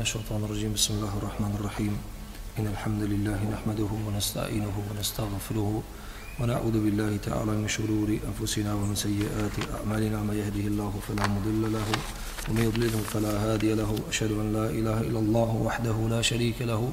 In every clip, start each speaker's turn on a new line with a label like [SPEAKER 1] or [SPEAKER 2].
[SPEAKER 1] من الشيطان الرجيم بسم الله الرحمن الرحيم إن الحمد لله نحمده ونستعينه ونستغفره ونعوذ بالله تعالى من شرور أنفسنا ومن سيئات أعمالنا من يهده الله فلا مضل له ومن يضلل فلا هادي له أشهد أن لا إله إلا الله وحده لا شريك له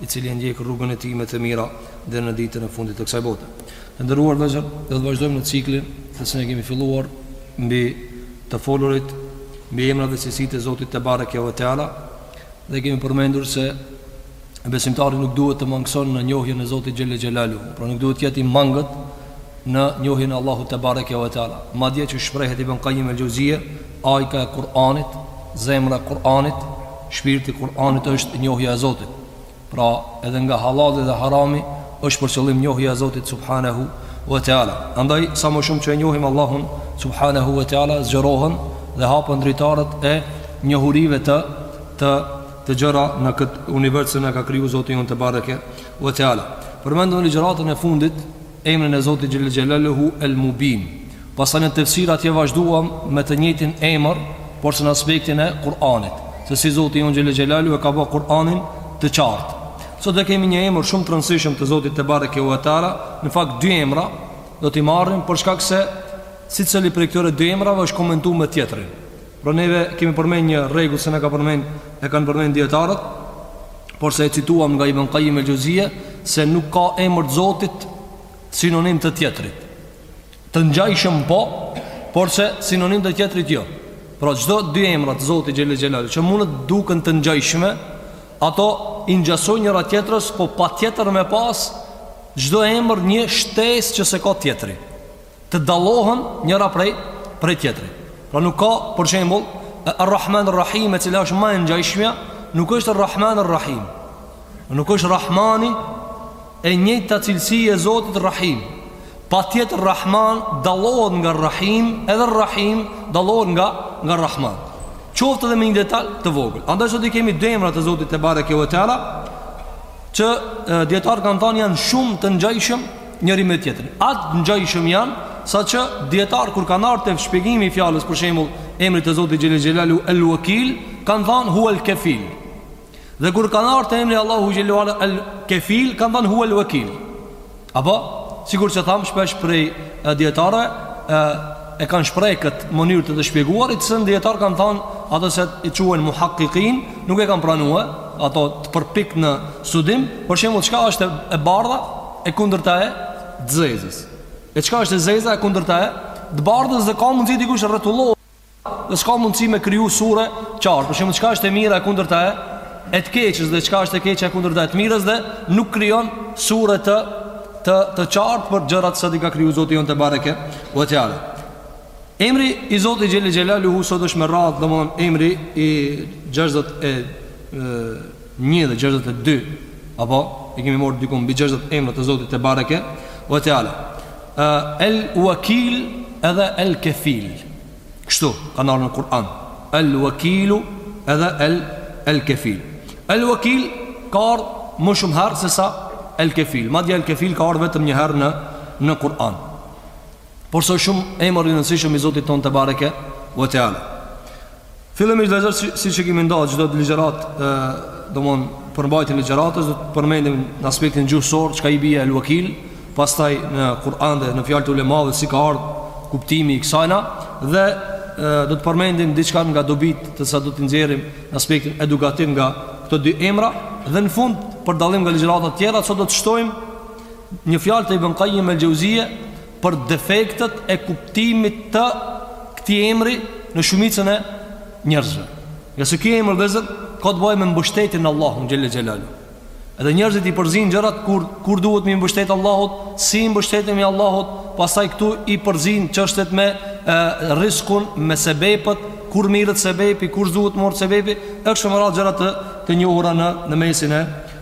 [SPEAKER 1] i cili e ndjek rrugën e tij më të mirë deri në ditën e fundit të kësaj bote. Të nderuar vëllezër, do të vazhdojmë në ciklin të cilin e kemi filluar mbi të folurit mbi emrat dhe cilësitë e Zotit te bareke ve teala dhe kemi përmendur se besimtari nuk duhet të mangëson në njohjen e Zotit xhelle xhelalu, pra nuk duhet të jetë i mangët në njohjen e Allahut te bareke ve teala. Madje siç shprehet Ibn Qayyim el-Xheuzije Ajka e Kur'anit, zemra e Kur'anit, shpirti i Kur'anit është njohja e Zotit. Pra, edhe nga halali dhe harami është për qëllim njohja e Zotit subhanahu wa taala. Andaj sa më shumë që e njohim Allahun subhanahu wa taala, zgjerohen dhe hapen dritaret e njohurive të të të gjera në këtë univers që na ka kriju Zoti jon te Bareke wa taala. Përmendëm në ligjëratën e fundit emrin e Zotit Xhelel Xhelaluhu El Mubin. Pastaj në tefsir atje vazhduam me të njëjtin emër, por se në aspektin e Kur'anit, se si Zoti jonë xhelle xhelalu e ka ba Kur'anin të qartë. Sot e kemi një emër shumë të rëndësishëm të Zotit te bareke ve teala, në fakt dy emra do t'i marrim për shkak se secili prej këtyre dy emrave është komentu me tjetrin. Pra neve kemi përmend një rregull se na ka përmend e kanë përmend dietarët, por se e cituam nga Ibn Qayyim el-Xheuzije se nuk ka emër të Zotit sinonim të tjetrit. Të ngjajshëm po, por se sinonim të tjetrit jo. Pra çdo dy emra të Zotit Xhelel Xhelal që mund të duken të ngjajshme, ato i ngjasojnë njëra tjetrës, po patjetër me pas çdo emër një shtesë që s'e ka tjetri. Të dallohen njëra prej prej tjetrit. Pra nuk ka, për shembull, Ar-Rahman Ar-Rahim, e cila është ma e ngjajshmja, nuk është Ar-Rahman Ar-Rahim. Nuk është Rahmani E njëjta cilësi e Zotit Rrahim. Patjetër Rrahman dallohet nga Rrahim, edhe Rrahim dallohet nga nga Rrahman. Qoftë edhe me një detal të vogël. Andaj sot i kemi dy emra të Zotit te bareke ve teala, që dietar kanë thanë janë shumë të ngjajshëm njëri me tjetrin. Aq ngjajshëm janë saqë dietar kur kanë ardh te shpjegimi i fjalës për shembull emrit të Zotit Xhelel Xhelalu El Wakil, kanë thanë huel kefil. Dhe kur kanë ardh te emri Allahu xhel-le ue ala el kefil kanë thanë huel wakil. Apo sikur që thashë pjesë prej dietarëve e, e kanë shpreh kët mënyrë të të shpjeguarit se dietar kanë thanë ato se i quhen muhaqqiqin, nuk e kanë pranu ato të përpik në studim, për shembull çka është e bardha e kundërta e t'zezës. E çka është e zeza e kundërta e të bardhës dhe ka mundësi dikush rrotullo Dhe s'ka mundësi me kriju sure qartë. Për shembull, çka është e mira e kundërta e, e të keqës dhe çka është e keqja e kundërta e të mirës dhe nuk krijon sure të, të, të qartë për gjërat që i ka kriju Zoti jonë te bareke ve teala. Emri i Zotit xhelle xhelaluhu sot është me radhë domethënë emri i gjashtëdhjetë e, e Një dhe gjashtëdhjetë e dy, apo e kemi marrë diku mbi gjashtëdhjetë emra të Zotit tebareke ve teala. El Wakil edhe El Kefil. Kështu kanë ardhur në Kur'an. El Wakilu edhe El El Kefil. El Wakil ka ardhur më shumë herë se sa El Kefil. Madje El Kefil ka ardhur vetëm një herë në në Kur'an. Por është shumë emër i rëndësishëm i Zotit tonë tebareke ve teala. Fillimisht vëllezër, si, siç e kemi nda çdo ligjëratë, e, domethënë, përmbajtjen e ligjëratës, do të përmendim në aspektin gjuhësor, çka i bie El Wakil, pastaj në Kur'an dhe në fjalë të ulemave, si ka ardhë kuptimi i kësajna, dhe do të përmendim diçka nga dobitë të cilat do t'i nxjerrim në aspektin edukativ nga këto dy emra dhe në fund për dallim nga ligjëratat tjera, sot do të shtojmë Një fjalë të Ibn Qayyim al-Jawziyje për defektet e kuptimit të këtij emri në shumicën e njerëzve. Ngase ky emër vëllezër ka të bëjë me mbështetjen në Allahun xhel-le xhelaluhu. Edhe njerëzit i përzinë gjërat kur kur duhet m'iu mbështet Allahut, si i mbështetemi Allahut, pastaj këtu i përzinë çështjet me e, rriskun, me sebepet, kur merret sebepi, kur s'duhet me marrë sebepi, e kështu me radhë gjëra të të njohura në në mesin e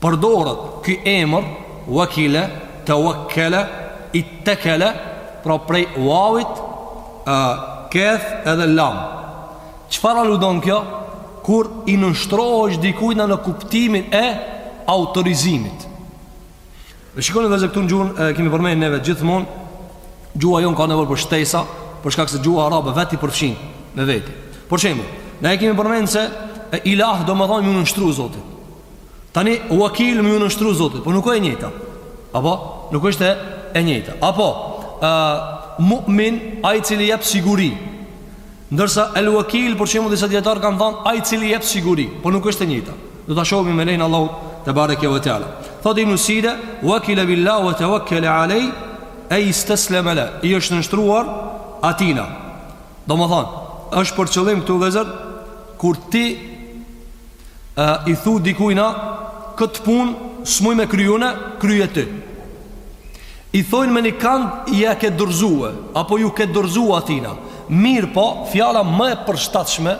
[SPEAKER 1] Përdoret ky emër, wakile, tawakkala, ittakala, pra prej wawit, ë, kaf edhe lam. Çfarë aludon kjo? Kur i nënshtrohesh dikujt në në kuptimin e autorizimit. Dhe shikoni vëllezër këtu në gjuhën e kemi përmendur neve gjithmonë, gjuha jonë ka nevojë për shtesa, për shkak se gjuha arabe vetë i përfshin me veti. Për shembull, na e kemi përmend se e ilah domethënë m'iu nënshtru Zotit. Tani wakil me ju nënshtru Zotit Po nuk e njëjta Apo nuk është e njëjta Apo uh, Mu'min Ai i cili jep siguri Ndërsa el wakil Për shembull disa dijetarë kanë thanë Ai i cili jep siguri Po nuk është e njëjta Do ta shohim me lejen e Allahut Tebareke ve teala Thotë Ibn Side Wakile billah Wa tewakkele alejhi Ej istesleme lehu I është nënshtruar Atina Domethanë është për qëllim këtu vëllezër Kur ti e, i thu dikujna këtë punë s'muj me kry une kryje ti i thojnë me një kand ja ke dorëzue apo ju ke dorëzue atina mirëpo fjala më e përshtatshme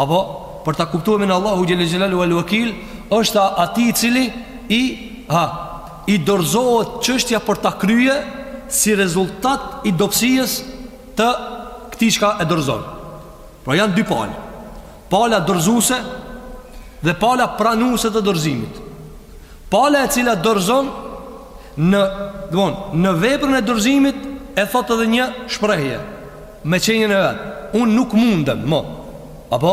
[SPEAKER 1] apo për ta kuptuar emrin e Allahut xhel-le xhelaluhu El Wakil është ai i cili i ha i dorëzohet çështja për ta krye si rezultat i dobësisë të këtij çka e dorëzon pra janë dy palë Pala dorëzuese dhe pala pranuese të dorëzimit. Pala e cila dorëzon në, domthon, në veprën e dorëzimit e thot edhe një shprehje me qenien e vet. Un nuk mundem më. Apo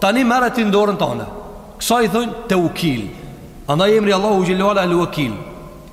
[SPEAKER 1] tani merre ti n'dorën tane. Kësaj i thonë teukil. Andaj emri i Allahut xhel-le ue ala el wakil.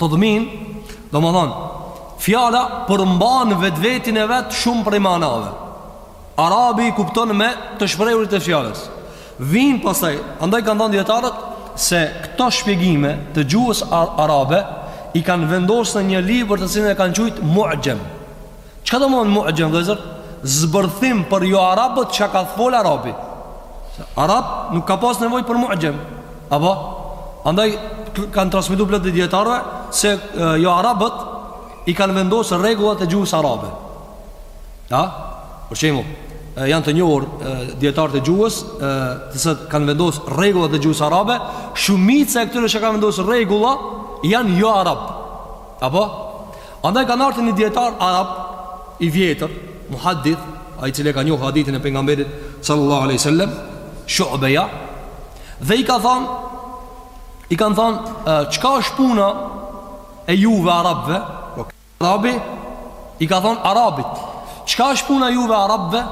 [SPEAKER 1] Tedmin, domethënë, fjala përmban vetvetinë e vet shumë prej manave. Arabi i kupton me të shprehurit e fjalës. Vijnë pastaj, andaj kanë thonë dijetarët, se këto shpjegime të gjuhës arabe i kanë vendos në një libër të cilin e kanë qujt mu'xhem. Çka domethënë mu'xhem vllezër? Zbërthim për jo arabët çka ka fol arabi Arab nuk ka pas nevojë për mu'xhem Apo? Andaj kanë transmitu plot prej dijetarëve Se jo arabët i kanë vendos rregullat e gjuhës arabe Ja? Për shembull Janë të njohur dijetarët e gjuhës Të cilët kanë vendos rregullat e gjuhës arabe Shumica e këtyre që kanë vendos rregullat Janë jo arabë Apo? Andaj kanë ardh te një dijetar arab i vjetër, muhaddith, ai i cili e ka njoh hadithin e pejgamberit sallallahu alaihi wasallam, Shu'beja, dhe i ka thënë i kanë thënë çka është puna e juve arabëve? Po arabi i ka thënë arabit, çka është puna juve arabëve?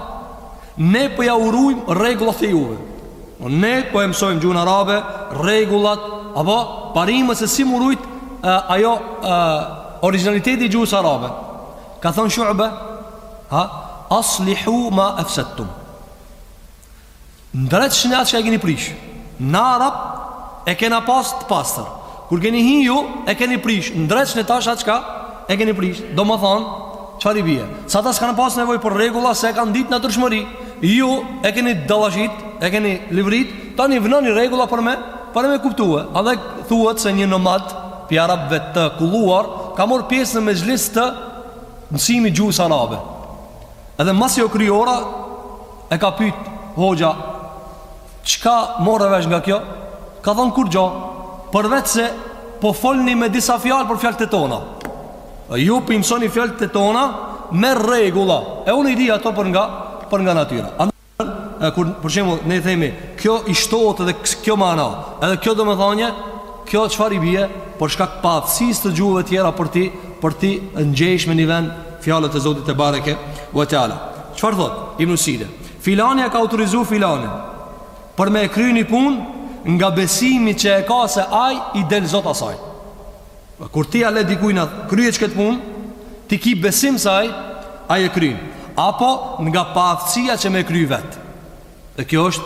[SPEAKER 1] Ne po ja urujmë rregullat e juve. Po ne po e mësojmë gjuhën arabe, rregullat apo parimet se si me u rujt ajo origjinaliteti i gjuhës arabe. Ka thënë Shu'ba, ha, aslihu ma afsadtum. Ndreqni atë që e keni prish. Na arabët e kena pas të pastër. Kur keni hi ju, e keni prish, ndreqni tash atë çka e keni prish. Domethënë, çfarë i bie? Se ata s'kanë pas nevojë për rregulla se e kanë dit natyrshmëri. Ju e keni dalashit, e keni livrit, tani vnoni rregulla për me, për me kuptue. Edhe thuhet se një nomad, prej arabve të kulluar, ka mor pjesë në mexhlis të mësimit gjuhës arabe. Edhe masi u kry ora, e ka pyt hoxha, Çka morre vesh nga kjo? Ka thonë kurgjo, përveç se po folni me disa fjalë për fjalët tona. E ju po i mësoni fjalët tona me rregulla. E unë i di ato për nga, për nga natyra. Andaj, kur, për shembull, ne themi, kjo i shtohet dhe kjo mana, edhe kjo domethanie, kjo çfarë i bie, për shkak paaftësisë të gjuhëve tjera për t'i, për t'i ngjesh me një vend fjalët e Zotit tebareke ve teala. Çfarë thotë Ibn Side? Filani e ka autorizu filanin Për me e kry ni punë nga besimi që e ka se aj I del zot asaj, kur ti ia le dikujna kryje këtë punë Ti ki besim se aj aj e kryn apo nga paftësia që me e kry vet Dhe kjo është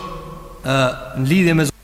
[SPEAKER 1] e, Në lidhje me zot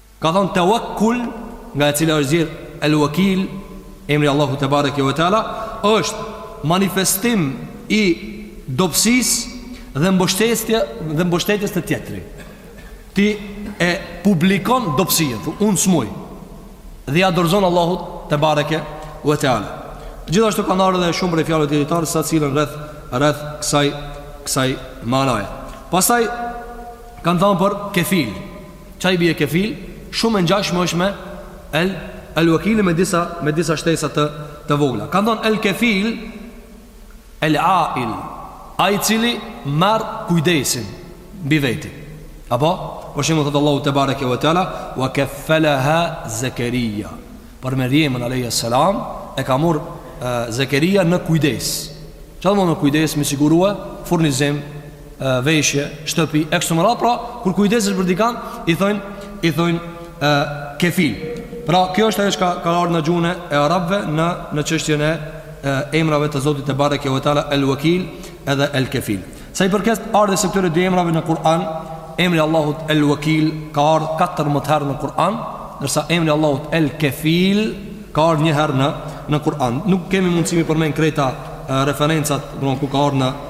[SPEAKER 1] Ka thënë Tewakkul, nga e cila është nxjerr El-Wakil, emri i Allahut te bareke ve teala, është manifestim i dobësisë dhe mbështetje dhe mbështetjes te tjetri. Ti e publikon dobësinë, thu, unë s'muj. Dhe ja dorëzon Allahut te bareke ve teala. Gjithashtu kanë ardhur edhe shumë prej fjalëve të dijetarëve, secilën rreth rreth kësaj kësaj manaje. Pastaj kanë thënë për kefil. Çka i bie kefil, shumë e ngjashme është me el el wakil me disa me disa shtesa të të vogla. Kan thon el kefil el ail, ai i cili merr kujdesin mbi veti. Apo, për shembull thot Allahu te bareke ve teala, wa kafalaha Zakaria. Për Meryemën alejha selam e ka marr Zakaria në kujdes. Çfarë domethënë kujdes, me i sigurue furnizim veshje, shtëpi, e kështu me radhë, pra kur kujdesesh për dikën, i thonë, i thonë kefil. Pra kjo është ajo që ka ardhur në gjuhën e arabëve në në çështjen e emrave të Zotit te bareke ve teala el wakil edhe el kefil. Sa i përket ardhjes së këtyre dy emrave në Kur'an, emri i Allahut el wakil ka ardhur 14 herë në Kur'an, ndërsa emri i Allahut el kefil ka ardhur një herë në në Kur'an. Nuk kemi mundësi me i përmend krejt referencat, domthonë ku ka ardhur në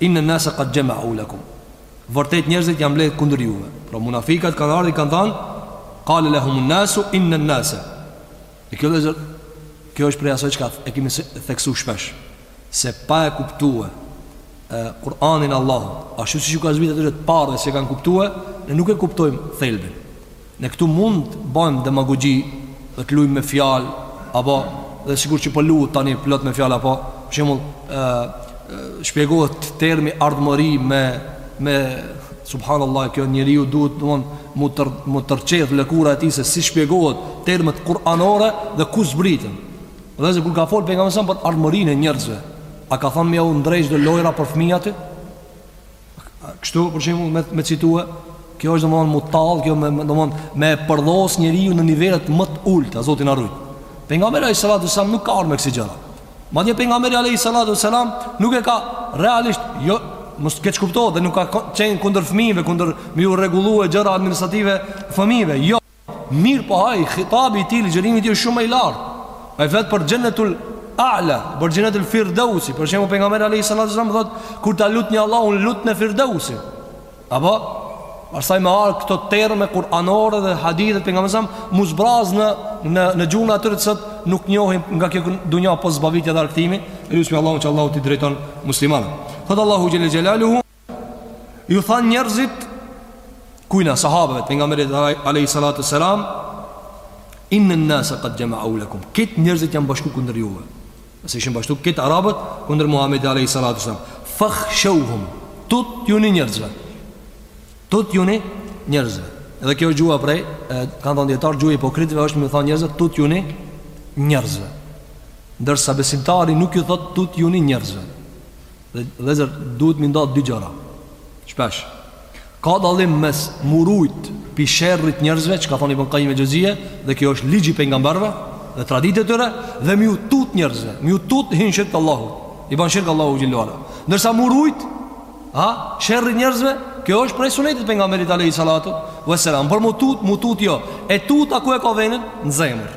[SPEAKER 1] Inna an-nase qad jama'u lakum. Vërtet njerëzit janë mbledhur kundër juve. Pra munafikat kanë ardhur i kanë thënë qala lahum an-nasu inna an-nase. E kjo vllezër, kjo është prej asaj çka e kemi theksuar shpesh se pa e kuptue Kur'anin Allahu, ashtu si ju ka zbrit atyre të parëve, si e kanë kuptue, ne nuk e kuptojmë thelbin. Ne këtu mund të bajmë demagogji dhe të lujmë me fjalë, apo dhe sikur që po luhet tani plot me fjalë apo për shembull ë shpjegohet termi ardhmëri me me subhanallah kjo njeriut duhet domon mu tër mu rrëqeth lëkura e tij se si shpjegohen termet kuranore dhe ku zbritën. Dhe se kur ka fol pejgamberi a.s. për ardhmërinë e njerëzve, a ka thënë me ja u ndreq do lojra për fëmijët? Kështu për shembull me me citue, kjo është domthon mu tall, kjo me domthon me e përdhos njeriun në nivelet më të ulta, Zoti na rujt. Pejgamberi alayhis salatu selam nuk ka ardh me kësi gjëra. Madje pejgamberi alayhis salatu selam nuk e ka realisht jo mos keqkuptohet dhe nuk ka qenë kundër fëmijëve, kundër me ju rregullue gjëra administrative fëmijëve. Jo. Mirëpo ai, hitabi i tij, ligjërimi i tij është shumë i lartë. Ai flet për xhenetul a'la, për xhenetul firdausi. Për shembull pejgamberi alayhi salatu wasallam thotë kur ta lutni Allahun lutne firdausin. Apo pastaj me ardh këto terme kuranore dhe hadithe pejgamberi sa mu zbraz në në në gjuhën atyre të cilët nuk njohin nga kjo dunja pos zbavitjes dhe argëtimit. E lusmi Allahun që Allahu t'i drejton muslimanët. Thot Allahu xhel xelaluhu Ju thanë njerëzit Kujna, sahabëve, pejgamberit Alehi salatu selam Inne nase kad xhemeu lekum Krejt njerëzit janë bashku kundër juve se ishin bashku krejt arabët kundër Muhammedit Alehi salatu selam Fekhshevhum Tutjuni njerëzve Tutjuni njerëzve Edhe kjo është gjuha prej e, Kanë thonë dijetarët gjuha hipokritve është me thonë njerëzve Tutjuni njerëzve Ndërsa besimtari nuk ju thotë tutjuni njerëzve Dhe vëllezër duhet mi nda dy gjëra. Shpesh ka dallim mes mu rujt pi sherrit njerëzve, ç'ka thon Ibn Qayyim el-Xheuzije, dhe kjo është ligji i pejgamberëve dhe traditë e tyre dhe mi u tut njerëzve, mi u tut hin shirk Allahut. I ban shirk Allahu xhelalu ala. Ndërsa mu rujt, ha, sherrit njerëzve, kjo është prej sunetit pejgamberit alayhi salatu vesselam. Por mu tut, mu tut jo. E tuta ku e ka venin në zemër.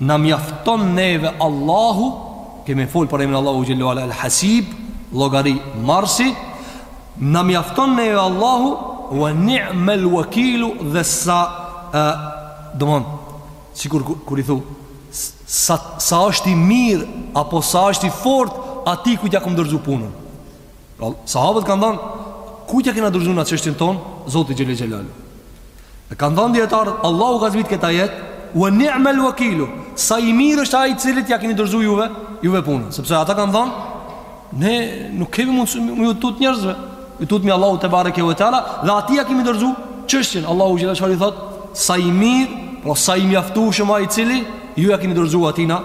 [SPEAKER 1] Na mjafton neve Allahu, kemi fol për emrin Allahu xhelalu ala el hasib, llogarimarrësi, na mjafton neve Allahu wa ni'mal wakil dhe sa e, domthon sikur kur, kur i thu sa sa është i mirë apo sa është i fortë atij kujt ja kam dorëzu punën. Pra sahabët kanë than kujt ja kena dorëzu na çështjen ton Zoti xhelalu ala. E kanë thënë djetarët, Allahu ka zbrit kët ajet, ue ni'mel uekilu, sa i mirë është ai cilit ja keni dorzu juve, juve punën. Sepse ata kanë thënë, ne nuk kemi mundë me ju tut njerëzve, ju tutmi Allahu tebareke ue teala, dhe atij ja kemi dorzu çështjen. Allahu xhele shanuhu thotë, sa i mirë, po sa i mjaftushëm ai cili, ju ja keni dorzu atina,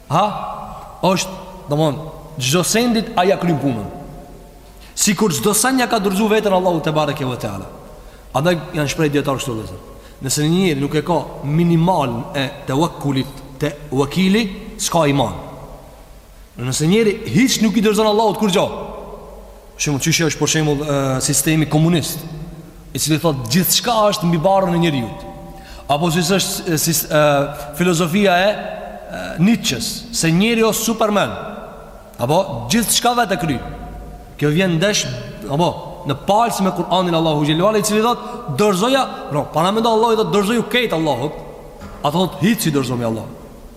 [SPEAKER 1] Ha, është, domethan, çdo sendit ai ja kryn punën. Sikur çdo send ja ka dorzu veten Allahu tebareke ve teala. Andaj janë shpreh dijetarë kështu vllezër. Nëse një njeri nuk e ka minimalen e tewakulit, te wakili, s'ka iman. Nëse njeri hiç nuk i dorzon Allahut kurgjo. Shembull siç është për shembull sistemi komunist. i cili thotë gjithçka është mbi barrën e njeriut. Apo siç është, e, filozofia e, e Nietzsche-s, se njeri o Superman. Apo gjithçka vetë e kryn. Kjo vjen ndesh, apo në palcë me Kur'anin Allahu xhelalu i cili thotë dorzoja, pra paramendo Allahu thotë dorzoju krejt Allahut. Ata thonë hiç s'i dorzohmi Allahu.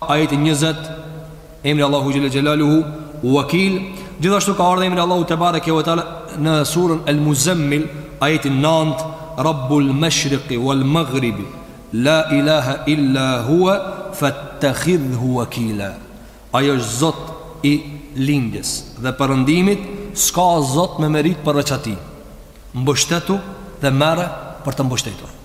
[SPEAKER 1] Ajeti njëzet, emri Allahut xhel-le xhelaluhu, Wakil, gjithashtu ka ardh emri Allahut tebareke ve teala në surën El Muzemmil, ajeti nant, Rabbul Meshriqi wal Maghribi, La ilaha illa hua, fattakhidhhu wakila. Ai është zot i lindjes dhe perëndimit, s'ka zot me meritë përveç atij. Mbështetu dhe merre për të mbështetur.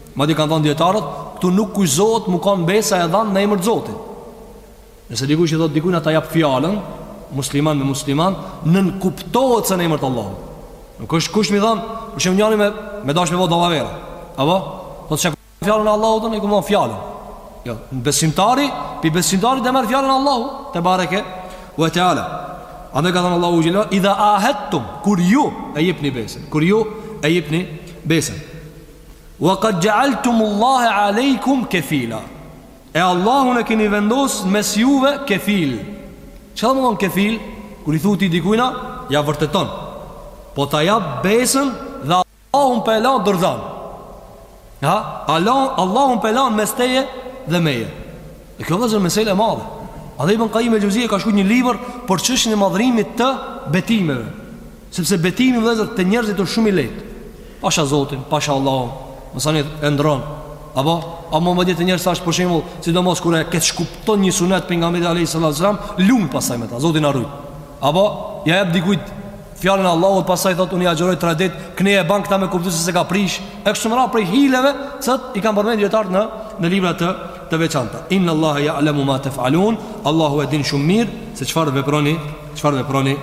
[SPEAKER 1] Madje kanë thënë dijetarët, këtu nuk kushtohet mu kanë besa e dhanë në emër të Zotit. Nëse dikush i thotë dikujt unë ta jap fjalën, musliman me musliman, nënkuptohet se në emër të Allahut. Nuk është kusht me i thon, për shembull njëri me me dash me bo dallavera. Apo? Po çka fjalën e Allahut unë kam fjalën. Jo, besimtari, pi besimtarit e merr fjalën e Allahut tebareke ve teala. Andaj ka thënë Allahu xhel-le, "Idha ahadtum kur ju e jepni besën, kur ju e jepni besën." Wa qad ja'altum Allah alaykum kafila. E Allahun e keni vendos mes juve kefil. Çfarë do me thonë kefil? Kur i thu ti dikujna, ja vërteton. Po ta jap besën dhe Allahun pe la dorzan. Ja, Allah Allahun pe la mes teje dhe meje. E kjo është mesele e madhe. Edhe Ibn Qayyim el-Xhevzije ka shkru një libër për çështjen e madhrimit të betimeve. Sepse betimi vëllezër te njerëzit është shumë i lehtë. Pasha Zotin, pasha Allahun, masanej e ndrron. Apo, a më vjen të njerëz tash për shembull, sidomos kur e keqkupton një sunet pejgamberit alayhis salam, lun pasaj me ta, Zoti na rujt. Apo, ja jep dikujt fjalën e Allahut, pasaj thot unë i agjëroj 3 ditë, kinse e ban këta me kuptu se s'e ka prish, e kështu me radhë prej hileve, që i kanë përmend dijetarët në në libra të të veçanta. Inna Allaha ya'lamu ma taf'alun, Allahu e din shumë mirë se çfarë veproni, çfarë veproni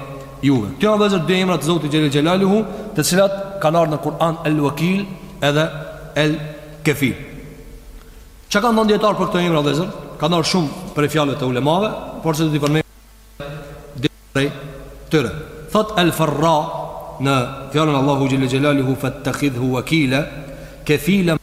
[SPEAKER 1] juve. Këto janë vëllezër dy emra të Zotit xhel-le xhelaluhu, të cilat kanë ardhur në Kur'an El Wakil edhe El Kefil. Çka kanë thënë dijetarët për këto emra vëllezër? Kanë ardh shumë prej fjalëve të ulemave, porse do t'i përmend dy prej tyre. Thot El Farra në fjalën e Allahut xhel-le xhelaluhu fattakhidhu wakila, kefilan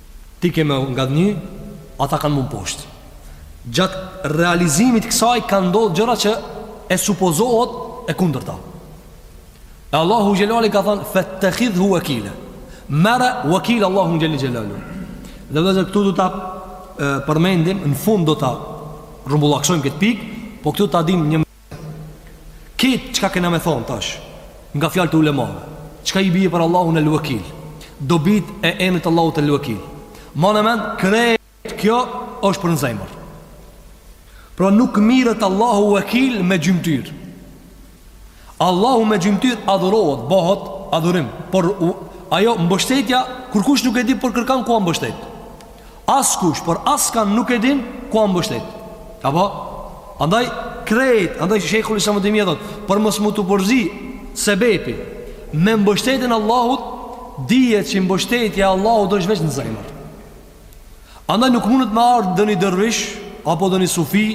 [SPEAKER 1] Ti ke me ngadhnjy, ata kanë mu mposht. Gjatë realizimit kësaj kanë ndodhë gjëra që e supozohet e kundërta. E Allahu xhelaluhu ka thënë, fettekhidhhu wekile. Merre wekil Allahun xhel-le xhelaluhu. Dhe vëllezër këtu do ta përmendim, në fund do ta rrumbullaksojmë këtë pikë, po këtu ta dim një herë. Këtë çka kena me thonë tash Nga fjalët e ulemave Çka i bie për Allahun El Uekil Dobitë e emrit Allahut El Uekil Mane n'men krejt kjo është për në zemër Pra nuk mirret Allahu uekil me gjymtyrë Allahu me gjymtyrë adhurohet, bohet, adhurim Por u, ajo mbështetja Kërkush nuk e di për kërkan ku a mbështet Askush për askan nuk e din ku â mbështet. Apo andaj krejt, andaj shejhul Islam ibn Taymiyyah për mos mu të përzi sebepi me mbështetjen Allahut dijet që mbështetja e Allahut është veç në zemër. Andaj nuk mundet me ardhë ndonjë dërvish, apo ndonjë sufi,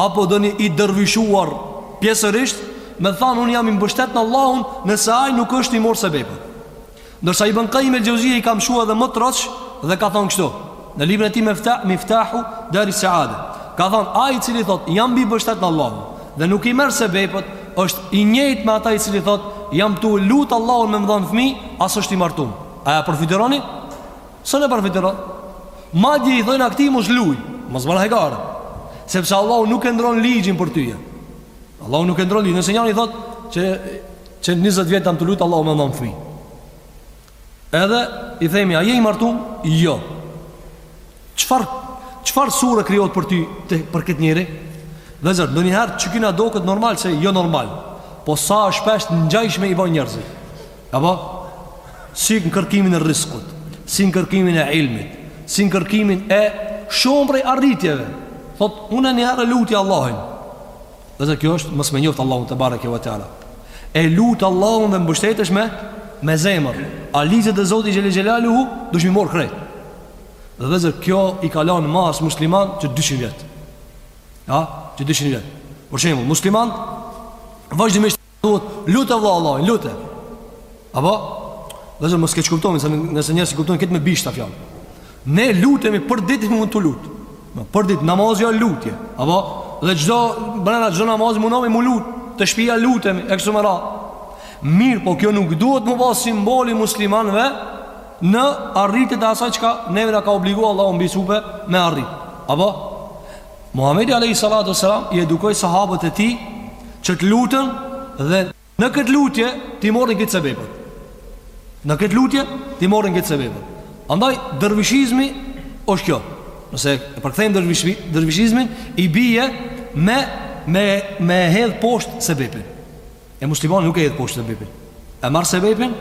[SPEAKER 1] apo ndonjë i dërvishuar pjesërisht, me thanë unë jam i mbështet në Allahun nëse ai nuk është i merr sebepet. Ndërsa Ibn Qayyim el-Jauziyja i ka mshuar edhe më troç dhe ka thënë kështu, në librin e tij Miftah, Miftahu Dar es-Saada, ka thënë ai i cili thotë jam mbështet në Allahun dhe nuk i merr sebepet, është i njëjtë me atë i cili thotë jam tu lut Allahun me më dhënë fëmijë, as është i martum. A e përfytyroni? Si e përfytyron? Madje i thonë ajt ti mos luj, mos bën hajgare, sepse Allahu nuk e ndron ligjin për ty. Allahu nuk e ndron ligjin, nëse njani thotë që Që njëzet vjet jam tu lut Allahun me më dhanë fmi Edhe i themi a je i martum? Jo Çfar, çfar sure krijohet për ty te, për këtë njeri? Vllezër, ndonjëherë çikina doket normal se jo normal Po sa shpesht ngjajshme i bojn njerëzit Apo? Si në kërkimin e rrizkut Si në kërkimin e ilmit Si në kërkimin e shumë prej arritjeve Thot, unë e njëherë e luti Allahun Vllezër kjo është mos me njoftë Allahun tebareke ve teala E lut Allahun dhe mbështetesh me Me zemër A ligjet e Zotit xhele xhelaluhu Dush me i marr krejt Dhe vllezër kjo i ka lan mas musliman Që 200 vjet Ja, që 200 vjet Për shembull, musliman Vajzhë Thuhet, lute vëlla Allahun, lute. Apo, vllezër mos keqkuptoni, se nëse njerëzit kuptojnë këtë me bishta fjalë. Ne lutemi për ditë mund të lut. Po, për ditë namazi është lutje. Apo, dhe çdo brenda çdo namazi mundohemi mu lut, te shpia lutemi e kështu me radhë. Mirëpo kjo nuk duhet me pas simboli muslimanëve në arritjet e asaj çka neve na ka obligu Allahu mbi supe me arrit. Apo? Muhamedi alejhi salatu vesselam i edukoi sahabët e tij që të luten dhe në këtë lutje t'i marrin edhe sebepet. Në këtë lutje t'i marrin edhe sebepet. Andaj dervishizmi është kjo. Nëse e përkthejmë dervishmi, dervishizmin i bie me me me hedh poshtë sebepin. E muslimani nuk e hedh poshtë sebepin E merr sebepin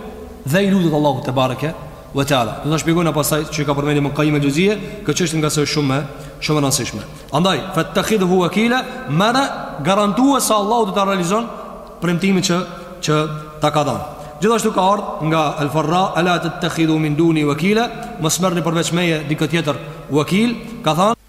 [SPEAKER 1] Dhe i lutet Allahut tebareke ve teala Do ta shpjegojna pastaj Çka ka përmend Ibn Kajim el Xheuzije Këtë çështje ngase është shumë Shumë e rënësishme Andaj Fettekhidhhu vekila Merre garantues se Allahu do ta realizon Premtimin që Që ta ka dhanë Gjithashtu ka ardhë nga El Farra Ela tettekhidhu min duni vekila Mos merrni përveç meje dikë tjetër Vekil Ka thanë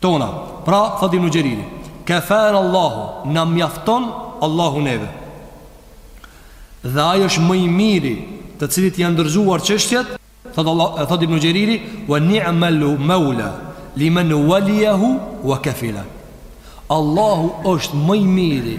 [SPEAKER 1] Tona. Pra, thotë Ibn Xheriri, Kefana Allahu, na mjafton Allahu neve. Dhe ai është më i miri, të cilit janë dorëzuar çështjet, thotë Ibn Xheriri, wa ni'mal maula liman waliyahu wa kafila. Allahu është më i miri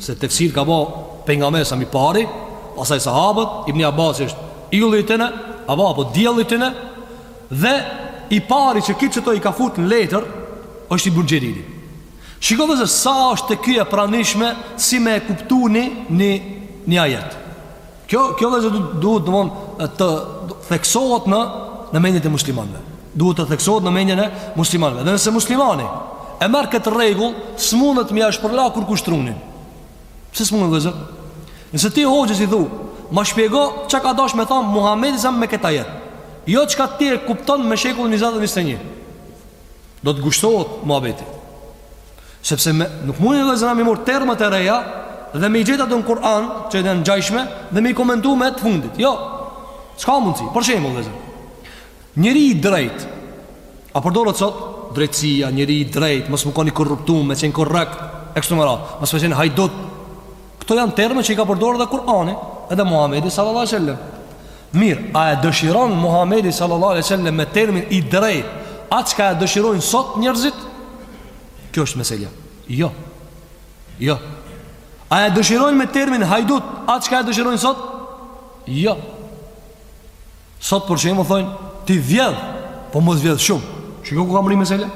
[SPEAKER 1] Se tefsir ka bo pejgamberi s.a.s. i pari, pasaj sahabët, Ibn Abbas është ylli i tyne, apo apo dielli i tyne dhe i pari që këto i ka fut në letër është Ibn Xheriri. Shikoni se sa është te ky e pranishme si me e kuptu ni, ni ajet. Kjo kjo vëllezër duhet domethënë të theksohet në në mendjen e muslimanëve. Duhet të theksohet në mendjen e muslimanëve. Dhe nëse muslimani e merr këtë rregull, s'mundet me ia shpërla kurrkush trunin. Pse s'mundet vëllezër? Nëse ti hoxhës i thu, ma shpjego çka ka dash me than Muhamedi s.a.s. me këtë ajet. Jo çka ti e kupton në shekullin 20 dhe 21. Do të ngushtohet muhabeti. Sepse me, nuk mundi vëllezër me i marr termat e reja dhe me i gjet ato në Kur'an që janë ngjashme dhe me i komentu me të fundit. Jo. Çka mundësi? Për shembull, vëllezër. Njeri i drejt. A përdoret sot drejtësia, njeri i drejt, mos me kon i korruptum, me qenë korrekt, e kështu me radhë. Mos me qenë hajdut. Këto janë terme që i ka përdor edhe Kur'ani, edhe Muhamedi sallallahu alaihi wasallam. Mirë, a e dëshiron Muhamedi sallallahu alaihi wasallam me termin i drejtë atë çka e dëshirojnë sot njerëzit? Kjo është meselja. Jo. Jo. A e dëshirojnë me termin hajdut atë çka e dëshirojnë sot? Jo. Sot për shembull thonë ti vjedh, po mos vjedh shumë. Shiko ku ka mrri mesela.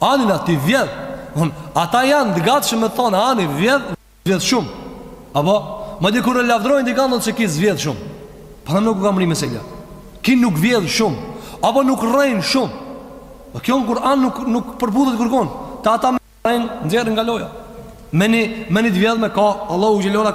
[SPEAKER 1] Ani na ti vjedh. Von, ata janë të gatshëm të thonë ani vjedh, vjedh shumë. Apo, madje kur e lavdrojnë dikan se ky s'vjedh shumë. Pra ku ka mrri mesela. Ky nuk vjedh shumë, apo nuk rren shumë. Po kjo në Kur'an nuk nuk përputhet kurrkund. Ta ata më rrin nxjerrin nga loja. Meni, meni të vjedh me ka, Allahu xhelora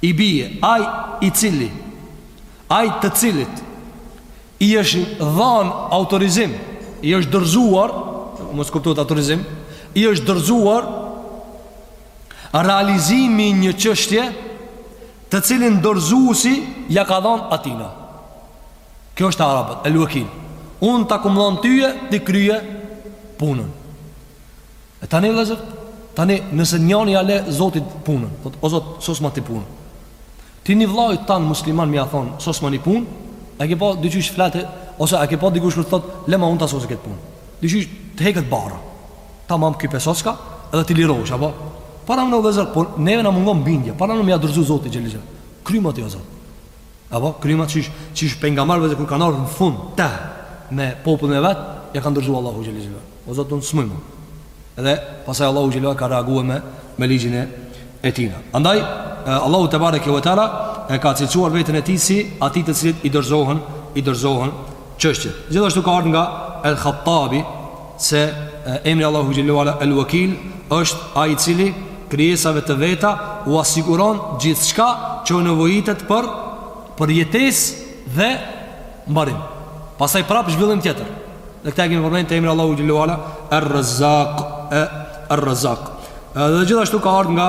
[SPEAKER 1] i bije ai i cili ai të cilit i është dhanë autorizim i është dorëzuar mos kuptohet autorizim i është dorëzuar realizimi i një çështje të cilin dorëzusi ia ka dhanë atina kjo është arabët el wekil unë ta kom lan tyje t'e kryje punën E tani vëllazër, tani nëse njeri ia le Zotit punën, thotë o Zot, sosma ti punë. Ti një vëllai tand musliman me i than, sosma një punë, a ke pa dysh flet ose a ke pa dikush që thotë, lema un ta sos këtë punë. Dysh të heket barra. Tamam kjo pesha s'ka, edhe ti lirohesh apo? Paramendo vëllazër, por neve na mungon bindje. Pra me ia dorëzu Zotit xhelxhel. Kryma ti o Zot. Apo, krijmja qysh, qysh pejgamberve dhe kur kanë ardhë në fund, te, me popullin e vet, ja kanë dorzu Allahut xhele xhel. O Zot, unë s'muj mo. Edhe, pastaj Allahu xhel ka reague me, me ligjin e, e tijna. Andaj, Allahu tebareke ve teala e ka cilësuar veten e tij si atij të cilit i dorzohen, i dorzohen çështje. Gjithashtu ka ardhur nga Al-Khattabi se emri i Allahut xhele ve ala El-Wakil është ai i cili krijesave të veta ua siguron gjithçka që u nevojitet për për jetesë dhe mbarësim. Pastaj prap zhvillim tjetër. Dhe këtë e kemi përmendur te emri i Allahut xhele ve ala Ar-Razzaq, Ar-Razzaq. Dhe gjithashtu ka ardhur nga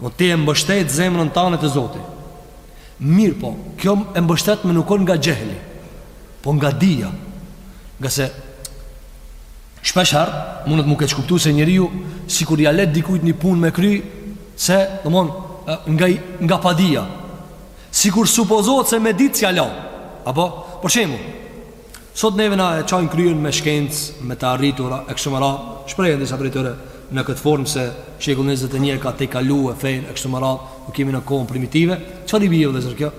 [SPEAKER 1] O ti e mbështet zemrën tane të zoti Mirë po, kjo e mbështet me nuk o nga xhehli, po nga dija. Ngase shpeshherë, mundet mu keqkuptu se njeriu sikur ja let dikujt një punë me kry, se, domon, nga, nga padija, sikur supozohet se me dit s'ja lo. Apo, për shembull Sot neve na e çajnë kryen me shkencë, me të arritura e kështu me radhë. Shprehën disa prej tyre në këtë formë se shekulli 21 e ka tejkalu fenë e kështu me radhë, u kemi në kohën primitive. Çfarë i bie vllezër kjo?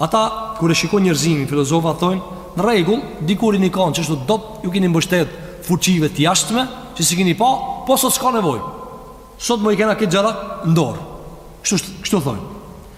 [SPEAKER 1] Ata kur e shikojnë njerëzimin, filozofat thonë, në rregull, dikur i ni kanë kështu do t'ju keni mbështet fuqive të jashtme, që s'i keni pa, po sot s'ka nevojë. Sot na i kena këto gjëra në dorë. Kështu kështu thonë.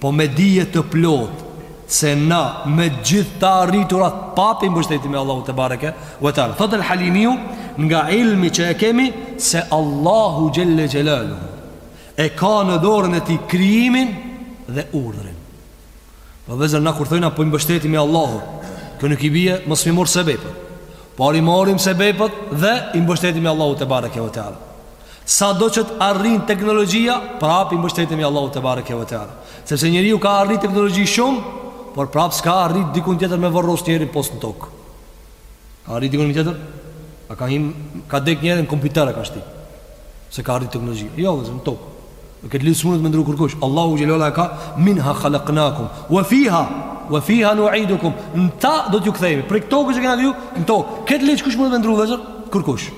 [SPEAKER 1] Po me dije të plotë se na me gjithë të arriturat prap i mbështetmi Allahut tebareke ve teala. Thotë el Halimiu nga ilmi që e kemi se Allahu xhele xhelaluhu e ka në dorën e tij krijimin dhe urdhërin. Po vllezër na kur thojna po i mbështetmi Allahut, kjo nuk i bije mos m'i morë sebepet. Por i morim sebepet dhe i mbështetmi Allahut tebareke ve teala. Sado që të arrin teknologjia, prap i mbështetemi Allahut tebareke ve teala. Sepse njeriu ka arrit teknologji shumë, por prap s'ka arrit dikun tjetër me vorros njerin pos në tokë. Ka arrit dikun tjetër? A ka, him, ka dek njeri, në kompjuter e ka shti. Se ka arrit teknologji. Jo, vllezër, në tokë. Këtë ligj s'munet me ndru kërkush. Allahu xhele ve ala e ka, minha khalaknakum, wa fiha, wa fiha nuidukum, në ta do t'ju kthejmi. Prej toke ju kena kriju, në tokë. Këtë ligj kush munet me ndru, vllezër, kërkush.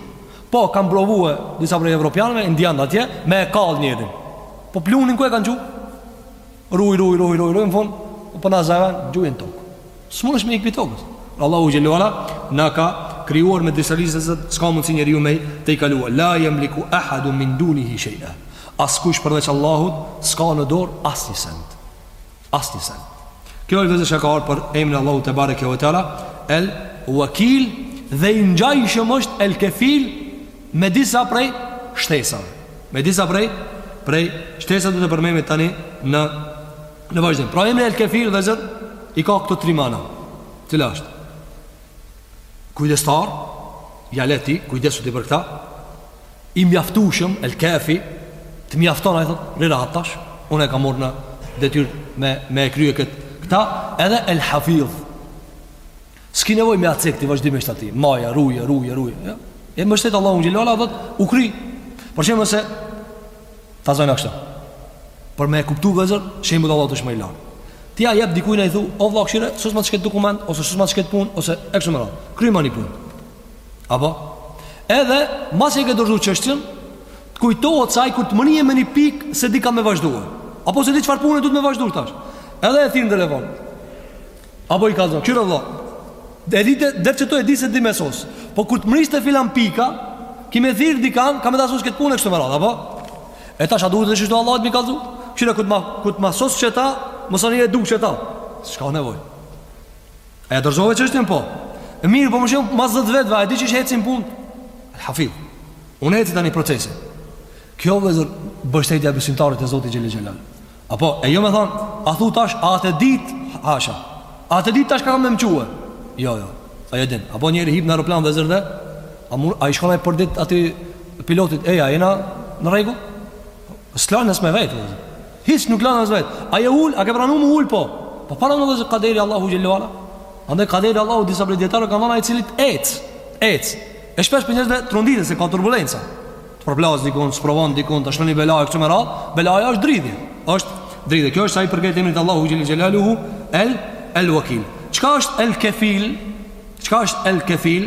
[SPEAKER 1] Po, kanë provu e disa prej evropianëve, indianët atje, me e kallë njerin. Po pluhnin ku e kanë çu? Ruj, ruj, ruj, ruj, ruj, në fund, po na zen ven, gjuje n'tokë. S'mundesh me ik pi tokës. Pra Allahu xhele ve ala na ka krijuar me disa ligje se s'ka mundësi njeriu me tejkalu. La jemliku ahadun min dunihi shej'a. Askush përveç Allahut s'ka në dorë asnjë send. Asnjë sen. Kjo është vllezër çka ka ardhur për emrin e Allahut tebareke ve teala el wakil dhe i ngjajshëm është el kefil me disa prej shtesave. Me disa prej prej shtesave do të përmendim tani në në vazhdim. Pra emri el kefil vllezër i ka këto tri mana. Cila është? Kujdestar, ja le ti, kujdesu ti për këta. I mjaftueshëm, el kafi, të mjafton ai thot, ri rahat tash, unë e kam marrë në detyrë me me e krye kët, këta edhe el hafiz. S'ki nevojë me ia cek ti vazhdimisht atij, maje ruje, ruje, ruje. Ja? E mbështet te Allahu xhel-le xhelaluhu thot, u kri. Për shembull se ta zamë kështu. Për me e kuptu vllezër, shembulli i Allahut është më i lartë. Ti ia jep dikujt e i thu, o vlla, kshyre, sosma qiket dokument ose sosma qiket punë ose e kështu me radhë. Kryma ni punë. Apo? Edhe, masi e ke dorzu çështjen, të kujtohet se ai kur të mrrin me një pikë, s'e din ka me vazhdu. Apo s'e din çfarë pune duhet me vazhdu tash. Edhe e thirr në telefon. Apo i kallzon, kqyre vlla. E di ti, deri qitu e di, s'e di me sos. Po kur të mrrin filan pika, ki me thirr dikan, ka me ta sos këtë punë e kështu me radhë. Apo? E tash a duhet edhe qishtu Allahut me i kallzu. Kqyre këtë ma, këtë ma sos qeta, masanej edhe qeta. S'ka nevojë. A ia dorëzove çështjen po? E mirë, po më shum mas 10 vetëve, a di qysh hecin punët? El Hafidh. Unë e heci tanë procesin. Kjo vllezër mbështetja e besimtarit te Zoti xhel-le xhelaluhu. Apo, e jo me thonë, a thu tash, a atë dit, hasha, a atë dit tash ka me më çu? Jo, jo, ai e din. Apo njeri hip në aeroplan vllezër edhe, a, mur, a i shkon ai përditë atij pilotit, ej, a jena në rregull? S'të lanë as me vetë vllezër Hiç nuk lanë as vetë A je ulë, a ke pranu m'u ulë po Po prano vllezër kaderin e Allahut xhel-le xhelaluhu Andaj kaderi i Allahut disa prej dijetarëve Ka mëna i cili ec Ec E shpesh prej njerëzve tronditen se ka turbulenca Të përplas dikun, sprovon dikun Të çon ni bela, kështu me radhë Belaja është dridhje është dridhje Kjo është sa i përket emrit të Allahut xhel-le xhelaluhu El, el wakil Çka është el kefil Çka është el kefil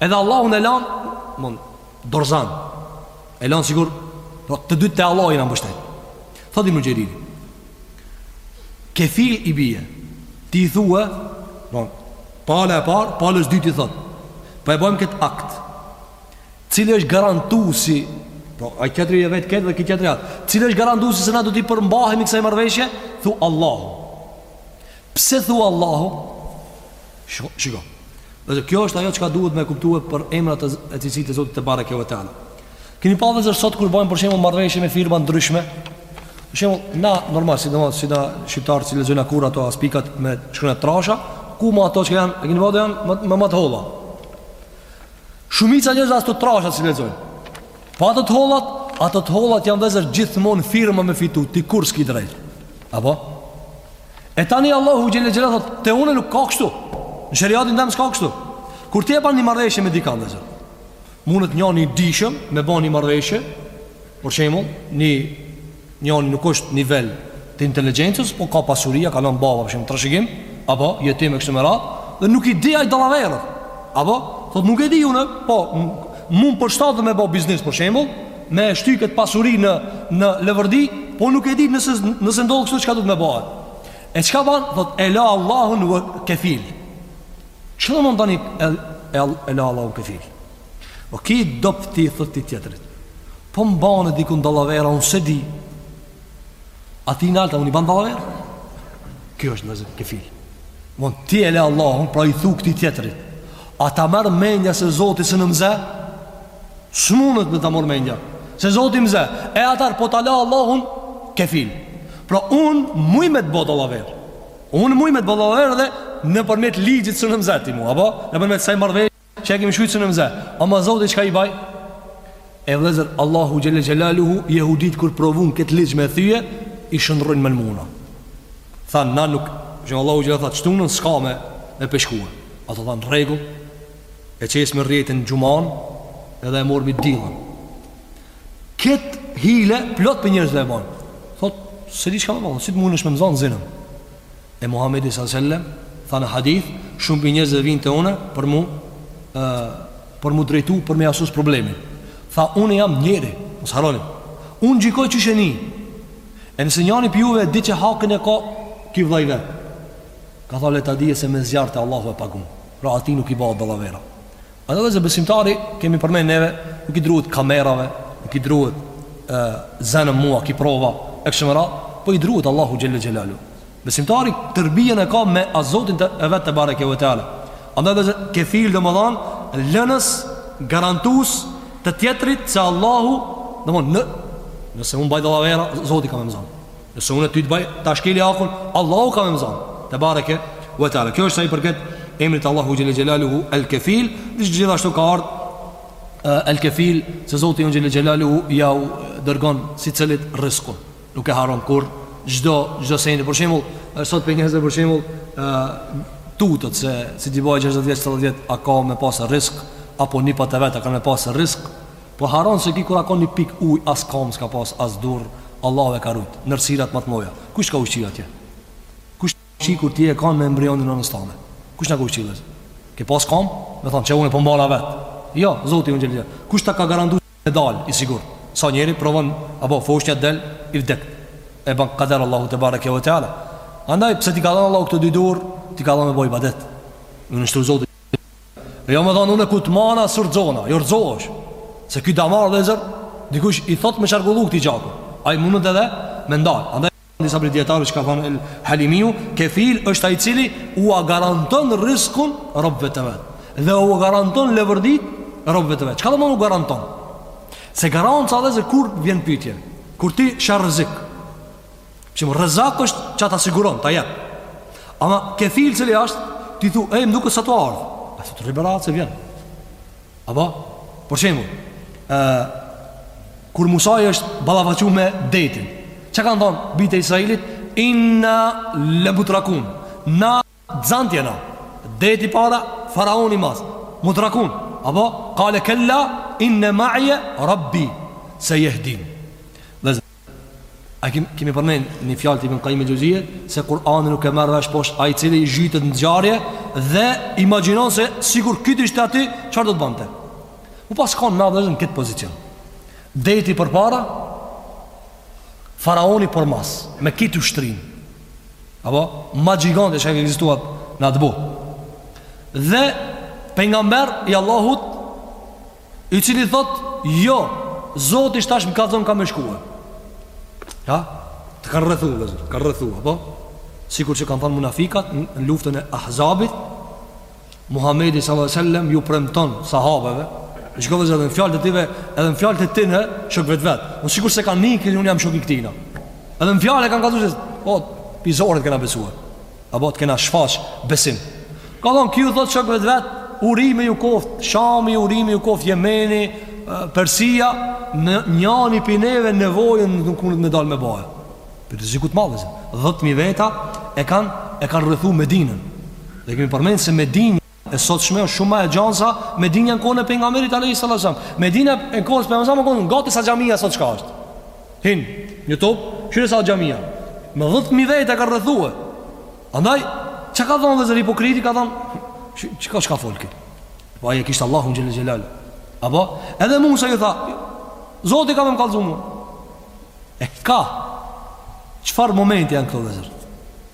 [SPEAKER 1] Edhe Allahun e lanë mon, Dorzan E lanë sigur po, Të dytë te Allahu janë mbështet Thot Ibn Xheriri Kefil i bie Ti i thue bon, Pala e parë, palës së dytë i thot Pa po e bojmë këtë akt Cili është garantuesi po, Ai qetri e vet këtë dhe ky qetri atë Cili është garantuesi se na do t'i përmbahemi kësaj marrëveshje Thu Allahu Pse thu Allahu Shiko, shiko. Dhe kjo është ajo çka duhet me kuptue për emrat e cilësitë e Zotit tebareke ve teala. Kini pa vëllezër sot kur bojmë për shembull marrëveshje me firma të ndryshme, për shembull na normal, sidomos si na shqiptarët s'i lexojmë kurrë ato as pikat me shkronja të trasha, ku ma ato që janë, e kini pa dhe janë më, më ma të holla. Shumica e njerëzve as të trashat s'i lexojnë. Pa po ato të hollat, ato të hollat janë vëllezër gjithmonë firma me fitu, ti kurrë s'ki drejtë. Apo? E tani Allahu xhelle xhelaluhu thot te unë nuk ka kështu. Në sheriatin tem s'ka kështu. Kur ti e bën një marrëveshje me dikën vëllezër. Mundet njani i dijshëm me ba një marrëveshje. Për shembull, një njani nuk është nivel të inteligjencës, po ka pasuri, ja ka lënë baba, për shembull, trashëgim, apo jetim kështu me radhë, dhe nuk i di ai dallaveret. Apo, thot nuk e di unë, po mund për shtatë me ba biznes për shembull, Me e shti këtë pasuri në, në leverdi, po nuk e di nëse, nëse ndodh kështu çka duhet me bahet. E çka ban? Thot, e la Allahun kefil. Çka domethënë tani, e, e, e la Allahun kefil. O po ki dopti, thot atij tjetrit. Po më bane dikun dallavera, unë s'e di. Atij nalt a mun i ban dallavera? Kjo është nëzit kefil. Domethënë, ti e le Allahun, pra i thu atij tjetrit. A ta merr menja se Zoti s'un më zë? S'munet me ta mor mendja. Se Zoti më zë, e atëherë po ta la Allahun kefil. Pra un muj me të bo dallavere. Un muj me të bo dallavere dhe nëpërmjet ligjit s'un më zë ti mua, apo? Nëpërmjet kësaj marrëveshje që e kemi shkrujt s'un më zë. Ama Zoti çka i baj? E vëllezër, Allahu xhelle xhelaluhu jehudit kur provun këtë ligj me thye, i shndërroi në majmuna. Thanë na nuk, se Allahu xhelle tha të shtunën s'ka me me peshkue. Ata thanë n'rregull, E qesim rrjetën xhuman Edhe e morrim të dielën Këtë hile plot prej njerëzve e ban Thot, s'e di çka më ban Si të mund është me më zanë zinën E Muhammedi s.a.s. Tha në hadith Shumë prej njerëzve vijnë te une Për mu e, Për mu drejtu Për me ja sos problemin Tha, une jam njeri Mos harroni Unë gjykoj qysh e nij E nëse njani prej juve Di që hakin e ka Ky vlla i vet Ka tha le ta dije se me zjarr te Allahu e pagun Pra atij nuk i bahet dallavera Andaj vëllezër besimtari kemi përmend neve Nuk i druhet kamerave Nuk i druhet e, zanë mua ki prova E kështu me radhë Po i druhet Allahut xhelle xhelaluhu Besimtari terbijen e ka me Zotin e vet tebareke ve teala Andaj vëllezër kefil domethanë Lënës garantues të tjetrit Se Allahu Domethanë Nëse unë baj dallavera Zoti ka me më zanë Nëse unë ty të baj, ta shkeli hakun, Allahu ka me më zanë. Tebareke ve teala. Kjo është sa i përket emrit Allahut xhel-le xhelaluhu El Kefil, dhe gjithashtu ka ardhë El Kefil, se Zoti jon xhel-le xhelaluhu jau dërgon sicilit rriskun. Nuk e harron kurrë, çdo, çdo sen. Për shemull, sot për njerëz, për shemull, tutët se si t'i bëjë 60 vjet, 70 vjet, a ka me pasë rrisk, apo nipat e vet, a kanë me pasë rrisk, Po harron se ky kur a kon ni pik ujë as kom s'ka pas as dur Allahu e ka rujt në rsirat ma të mdhaja kush të ka ushqy atje kush të ka ushqy kur ti je kan në embrionin e nënës tane kush na ka ushqy vëllezër ke pas kom me than qe une po mbahna vet jo Zoti jon xhel-le kush ta ka garantu me dal i sigurt sa njeri provon apo foshnja të del i vdek e ban kader Allahu te bareke ve teala andaj pse t'i ka dhan Allahu kto dy dur t'i ka dhan me bo ibadet me iu nënshtru Zotit E jo me thonë unë ku të mbahna s'u rrëzona Jo rrëzohesh Se ky damar vllezër Dikush i thot me qarkullu këtij gjaku Ai mundet edhe me ndalë Andaj disa prej dijetarëve çka ka thonë El Halimiu Kefil është ai i cili ua garanton rriskun robëve të vet Dhe ua garanton leverditë robëve të vet Çka domethënë u garanton Se garanca vllezër kur vjen pytje Kur ti sheh rrezik Shembull Rrezak është që ta siguron, ta jep Ama kefil cili është Ti thu, e më duke s'ashtë tu ardhë A s'të rri gajret se vjen Apo, për shembull, Kur Musai është ballafaqu me detin Ça kanë thonë, bijtë e Israilit Inna le mudrekun Na Zant jena Deti para Faraoni mas Mudrekun Apo Kale kella Inne meije Rabbi Sejehdin Dhe e kemi përmen një fjalë të Ibn Kajjim Xhevzije Se Kur'ani nuk e merr vesh pos ai i cili zhytet në ngjarje Dhe imaginon se Sikur ky të ishte aty Çfarë do të bante Me pas kanë në këtë pozicion Deti përpara Faraoni përmas Me krejt ushtrinë Apo, ma gjigante që ka ekzistuar në atë botë. Dhe, pejgamberi i Allahut, i cili thot, jo, Zoti tash më ka thonë ka me shkue. Ja, të kanë rrethu, vllezër, kanë rrethu, apo? Sikur që kanë thonë munafikat në luftën e Ahzabit, Muhamedi sallallahu alaihi wasallam ju premton sahabeve, shikoj edhe në fjalët e tyre, edhe në fjalët e tyre shokve të vet. Unë sikur s'e kam nijet, unë jam shok i ktina. Edhe në fjalë kanë thënë se po pi zorit kena besuar. Apo të kena shfaq besim. Ka thon ky u thot shokve të vet, urime ju koft Shami, urime ju koft Jemeni, Persia, e njani pi neve nevojën nuk mund me dal me bajë. Rrezikut t'madh vëllazër. Dhjetë mijë veta e kanë e kanë rrethu Medinën. Dhe kemi përmend se Medina e sotshme është shumë më e gjanë sa Medina në kohën e pejgamberit alayhis salam. Medina e kohës pejgamberit s'a me kon gati sa xhamia sot çka është. Hin, një top, kqyre sa xhamia. Me dhjetë mijë veta e kanë rrethue. Andaj çka ka thonë vëllazër hipokriti ka thonë çka çka fol ky. Po ai ku është Allahu xhele xhelaluhu. Apo edhe Musa i tha Zoti ka me m'kallzu mua. E ka çfar momente janë këto vëzër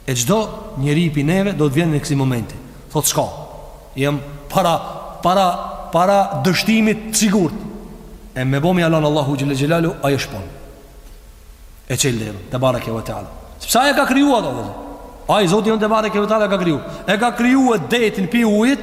[SPEAKER 1] E çdo njeri pi neve Do të vjenë në kësi momenti Thot s'ka, jem para Para Para dështimit të sigurt E me bo me izn Allahu xhele xhelaluhu Ai shpon E çel derën tebareke ve teala Sepse ai e ka kriju atë vëllezër Ai Zoti jonë tebareke ve teala ka kriju E ka kriju detin pi ujit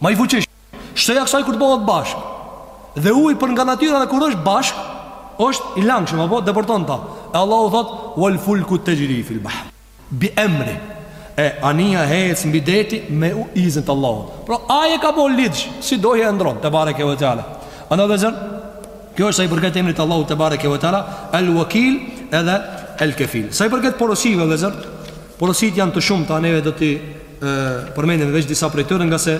[SPEAKER 1] Më i fuqishëm. Çështja e kësaj kur të bëhet bashkë. Dhe uji për nga natyra dhe kur është bashkë, është i langshëm apo deporton ta. E Allahu thot: "Wal fulku tajri fil bahr bi amri." E anija ec mbi deti me izin të Allahut. Pra ai e ka bo ligj, si do e ndrron tebareke ve teala. Andaj vëllezër, kjo është sa i përket emrit të Allahut tebareke ve teala, El Wakil edhe El Kefil. Sa i përket porosive vëllezër, porosit janë të shumta, neve do të përmendim veç disa prej tyre ngase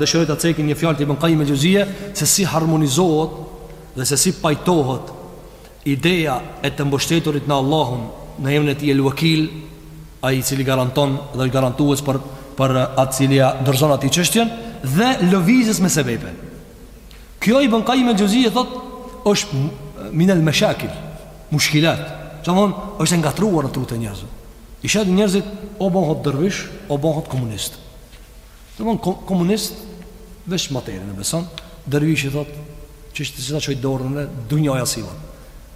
[SPEAKER 1] dëshiroj ta cekim një fjalë të Ibn Qayyim el-Xheuzije se si harmonizohet dhe se si pajtohet ideja e të mbështeturit në Allahun në emrin e tij el-Wakil ai i cili garanton dhe është garantues për për atë i cili ia dorëzon atij çështjen dhe lëvizjes me sebepe. Kjo Ibn Qayyim el-Xheuzije thot është min el-mashakil, mushkilat. Domethënë është e ngatërruar në trutë e njerëzve. I sheh ti njerëzit o bohet dervish, o bohet komunist. Domethënë komunisti, veç materin e beson, dervishi thot, që që që ta çoj dorën dhe dunjaja si vëtë.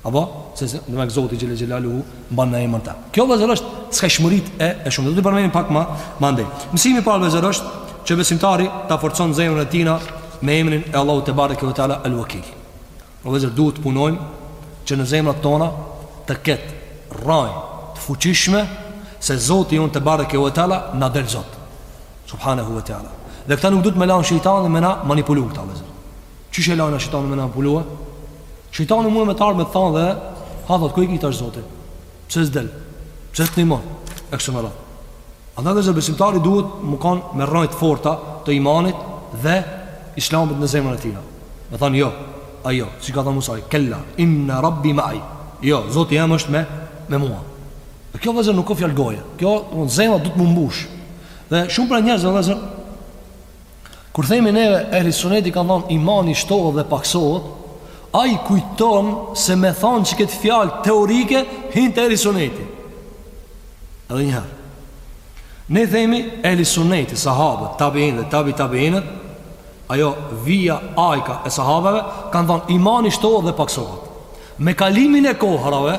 [SPEAKER 1] Apo, se se në mëngë Zoti xhele xhelaluhu, mban në emër të tij. Kjo vëllezër është, skajshmëri e, e shumë. Do ta përmenim pak ma, mandej. Mësimi i parë vëllezër është, që besimtari ta forcon zemrën e tina me emrin e Allahut tebareke ve teala el-Wakil. O vëllezër duhet të punojmë që në zemrat tona të ketë rrajë të fuqishme se Zoti jonë tebareke ve teala na del Zot. Subhanehu ve teala. Dhe këta nuk duhet me lanë shejtanin me na manipulu këta vëllezër. Qysh e lanë shejtanin me na manipulu? Shejtani munet me të ardhë me të thanë dhe ha thot, ku e ki tash Zotin? Pse s'del? Pse s'të nimon? E kështu me radhë. Andaj vëllezër besimtari duhet me kanë me rrajë t'forta të imanit dhe islamit në zemrën e tina. Dhe thanë jo, jo, si ka thanë Musaj, kella, inna rabbi ma i, jo, Zoti jem është me, me mua. Dhe kjo vllezër nuk o fjalë goje, kjo në zemra duhet me mbush. Dhe shumë prej njerëzve vllezër, kur themi neve, ehli suneti ka thanë imani shtohet dhe paksohet, ai kujton se me thanë veç këtë fjalë teorike, hin te ehli suneti. Edhe njëherë. Ne themi, ehli suneti, sahabët, tabiinët dhe tabi tabiinët, Ajo vija ajka e sahabeve kanë thonë imani shtohet dhe paksohet. Me kalimin e kohërave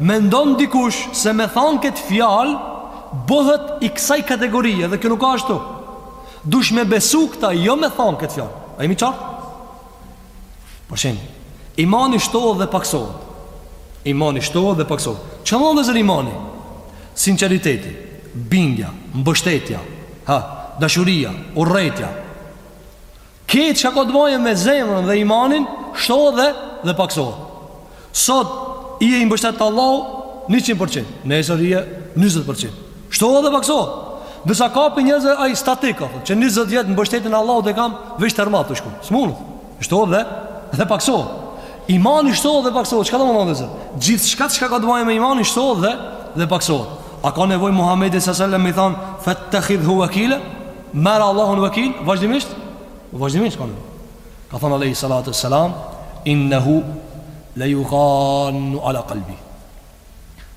[SPEAKER 1] mendon dikush se me thonë këtë fjalë bëhet i kësaj kategorie dhe kjo nuk ka ashtu. Duhesh me besu këta jo me thonë këtë fjalë. A jemi qartë? Për shembull, imani shtohet dhe paksohet. Imani shtohet dhe paksohet. Çka o vllezër imani? Sinceriteti, bindja, mbështetja, ha, dashuria, urrejtja. Krejt çka ka të bojë me zemrën dhe imanin, shtohet dhe, dhe paksohet. Sot je i mbështetun te Allahu 100%, nesër je 20%. Shtohet dhe paksohet. Ndërsa ka prej njerëzve ai statik, a, që 20 vjet mbështetjen n'Allahun e kam vishë tërmat të shku. S'mundet, shtohet dhe, dhe paksohet. Imani shtohet dhe paksohet, çka do me thënë vllezër? Gjithçka çka ka të bajë me imanin shtohet dhe, dhe paksohet. A ka nevojë Muhammedi së sellem me i thonë, fettekhidhhu vakila, merre Allahun vakil, vazhdimisht? Vazhdimisht, ka nevojë. Ka thënë Alehi Salatu ve Selam Innehu le juganu ala kalbi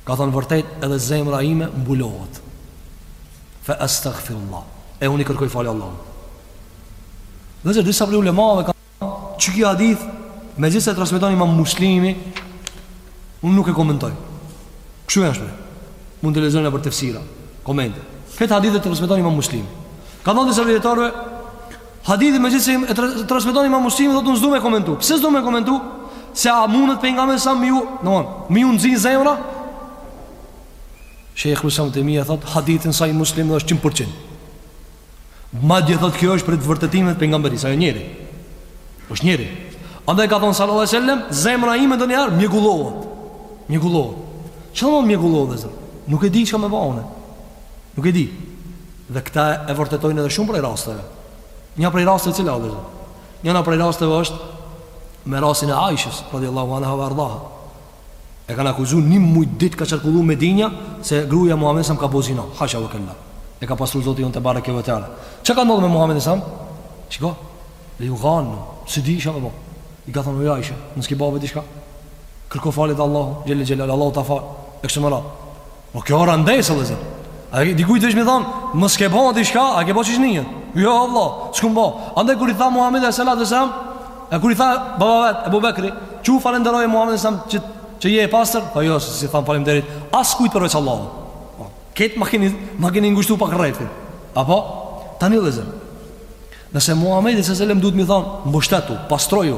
[SPEAKER 1] Ka thënë vërtet edhe zemra ime mbulohet Fe estaghfir Allah E unë i kërkoj falje Allahut Vllezër disa prej ulemave ka Që ky hadith Megjithëse e transmeton imam muslimi Unë nuk e komentoj Kështu e thënshin Mund të lexoni nëpër tefsira Komente Këtë hadith e transmeton imam muslimi Ka thënë disa prej Hadithi megjithëse e transmeton imam muslimi Dhe të unë s'du me komentu Pse s'do me komentu? Se a mundet pejgamberit s a me ju Në mon, me ju nxi zemra Shejhul islam Tejmije thot Hadithi n'sahih muslimi dhe është qind përqind Madje thot kjo është prej vërtetimeve t'pejgamberisë Se ai njeri është njeri Andaj ka thonë sallat e sellem Zemra ime ndonjëherë mjegullohet Mjegullohet Çka o me mjegullohet vllezër Nuk e di çka me ba une Nuk e di Dhe këtë e vërtetojnë edhe shumë prej rasteve. Një prej rasteve cila o vllezër? Njëni prej rasteve është me rastin e Aishës, radiallahu anha wa ardaha. E kanë akuzuar një muj ditë ka qarkulluar Medinja se gruaja e Muhamedit sa ka bo zina. Hasha wa kalla. E ka pastru Zoti jonë tebareke ve teala. Çka ka ndodhur me Muhamedit sa? Shiko. Le jughanu, si din ishte apo. I ka thonë Aisha, nëse ke ba ti diçka. Kërko falje te Allahu, xhel xelal Allahu ta fal. Ekse Po kjo ora ndesë, vllezër. A e dikujt vesh me thonë, mos ke bo ti diçka, a ke bo qishtu? Jo, vallah, s'kum bo. Andaj kur i tha Muhammedi alejhi selatu ve selam, e kur i tha baba vetë, Ebu Bekri, çu falenderoje Muhammedin alejhi selam që, që je e pastër? Po jo, s'i tham faleminderit askujt përveç Allahut. Po, këtë ma keni, ma keni ngushtu pak rrethin. Apo? Tani vllezër. Nëse Muhammedi alejhi selam duhet mi thonë, mbështetu, pastroju,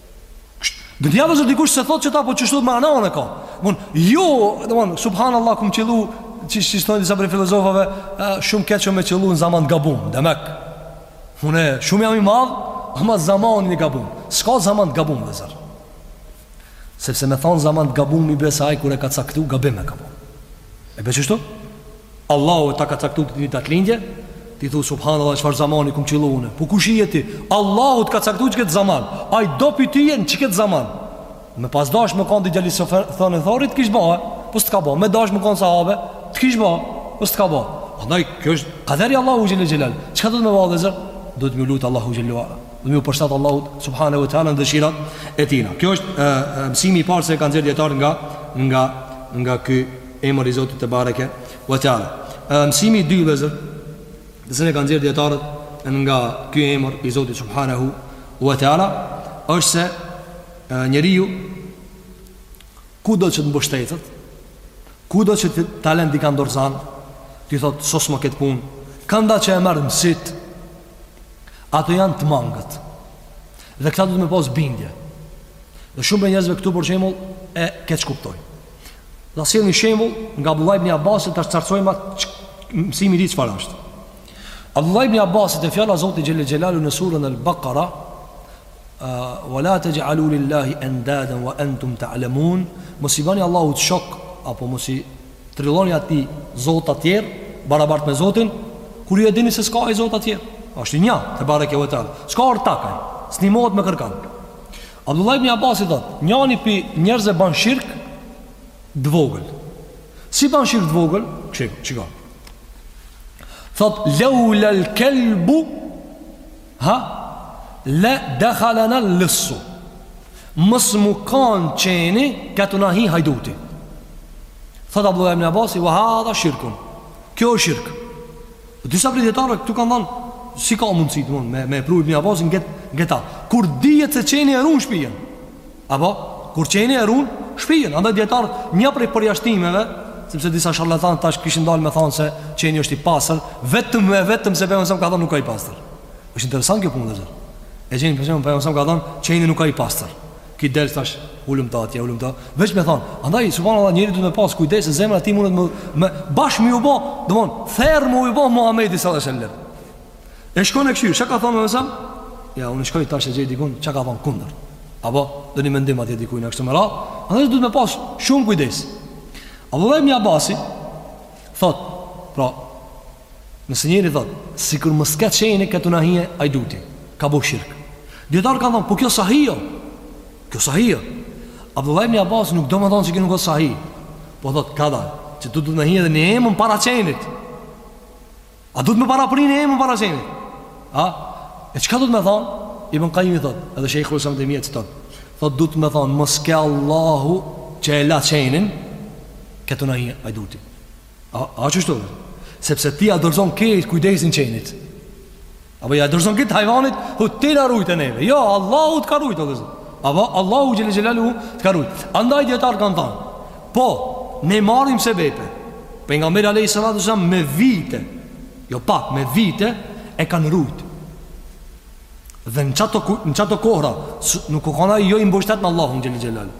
[SPEAKER 1] Dhe andaj vllezër dikush s'e thot që ta po qështu manan e ka Mon, jo, dhe mon, subhanallah kum qëllu qysh thojnë disa prej filozofave shumë keq me qëllu në zaman të gabun demek unë, shumë jam i madh ama zamani i gabun s'ka zaman të gabun vllezër sepse me thonë zaman të gabun mi besu aj kur e ka caktu gabim e ka bo a po qështu? Allahu ta ka caktu ditën e datëlindje, ti thu subhanallah çfarë zamani kum qillu unë. Po kush je ti? Allahu të ka caktu qët zaman. Ai do pi teje në qët zaman. Me pas dash me kon gjallë si thonë thot kish bo, po s'ka bo. Me dash me kon sahabe, të kish bo, po s'ka bo. Andaj kjo është kaderi i Allahut xhel xhelal. Çka duhet me bo vllezër? Duhet me lut Allahun xhel xhelal. Duhet me ju përshtat Allahut subhanahu wa taala dëshirës tina. Kjo është mësimi i parë që kanë dhënë dijetarët nga nga nga ky Emër i Zotit tebareke ve teala. Mësimi i dytë vëllezër, të cilin e kanë nxjerrë dijetarët nga ky emër i Zotit subhanahu ve teala, është se njeriu kudo që të mbështetet, kudo që të ta len dikan dorëzan, t'i thot sosma këtë punë, kan da që e marr mësit, ato janë të mangët. Dhe këta duhet me pas bindje. Dhe shumë pej njerëzve këtu për shembull e keqkuptojnë. Na sjell një shembull nga Abdullah ibn Abbas ta qartsojmë atë mësimi i tij çfarë është. Abdullah ibn Abbas te fjala e Zotit xhel xhelalu në surën Al-Baqara wa la taj'alu lillahi andadan wa antum ta'lamun mos i bani Allahut shok apo mos i trilloni atij zota tjer barabart me Zotin kur ju e dini se s'ka ai zota tjer është një tebareke ve teala s'ka ortak ai s'nimohet me kërkan Abdullah ibn Abbasi thotë, njani pi njerëzve ban shirk të vogël. Si ban shirk të vogël? Shiko, shiko. Thot laula al kalbu ha la dakhalana al lissu. Mos me kanë qeni këtu na hi hajduti. Thot Abdullah ibn Abbasi, "Wa hadha shirkun." Kjo është shirk. Disa prej dijetarëve këtu kanë thënë si ka mundësi domthon me me pru Ibn Abbasin qet qeta. Kur dihet se qeni e run shtëpinë. Apo kur qeni e run shtëpinë, andaj dijetarët një prej përjashtimeve, sepse disa sharlatanë tash kishin dalë me thonë se qeni është i pastër, vetëm e vetëm se pejgamberi ka thënë nuk ka i pastër. Është interesant kjo punë vllezër. E qeni pse pejgamberi ka thënë qeni nuk ka i pastër. Ky del tash hulumto atje hulumto. Veç me thon, andaj subhanallahu njeri duhet me pas kujdes se zemra e tij mundet me, me bash më u bë, domthon ferr më u bë Muhamedi sallallahu alaihi wasallam. E shkon e kqyr, çka ka thonë mësam? Ja, unë shkoj tash e gjej dikun, çka ka thonë kundër. Apo ndonjë mendim atje dikujt ashtu më rrallë, andaj duhet me pas shumë kujdes. Abdullah ibn Abasi thot, pra Nëse njëri thot, sikur mos ka qeni ke tu na hi hajduti, ka bo shirk. Dijetarët kanë thënë, po kjo sahih jo. Kjo sahih jo. Abdullah ibn Abbas nuk do me thonë se kjo nuk është sahih. Po thot, kadal, qëtu duhet me hi edhe një emër para qenit. A duhet me paraprinë një emër para qenit? A? E çka duhet me thonë? Ibn Qayyim thot, edhe Shejhul Islam Tejmije thot. Thot duhet me thonë, mos ke Allahu që e la qenin, ke tu na hi hajduti. A, a qeshtu? Sepse ti ja dorëzon krejt kujdesin qenit. Apo ja dorëzon këtij hajvanit, thu ti na rujte neve. Jo, Allahu të ka rujt, o vëllezër. Apo Allahu xhele xhelaluhu të ka rujt. Andaj dijetarët kanë thanë. Po, ne marrim sebepe. Pejgamberin alejhi salatu selam me vite, jo pak, me vite, e kanë rujt. Dhe në qato, në qato kohra, nuk u kanë ai jo i mbështet në Allahun xhele xhelaluhu.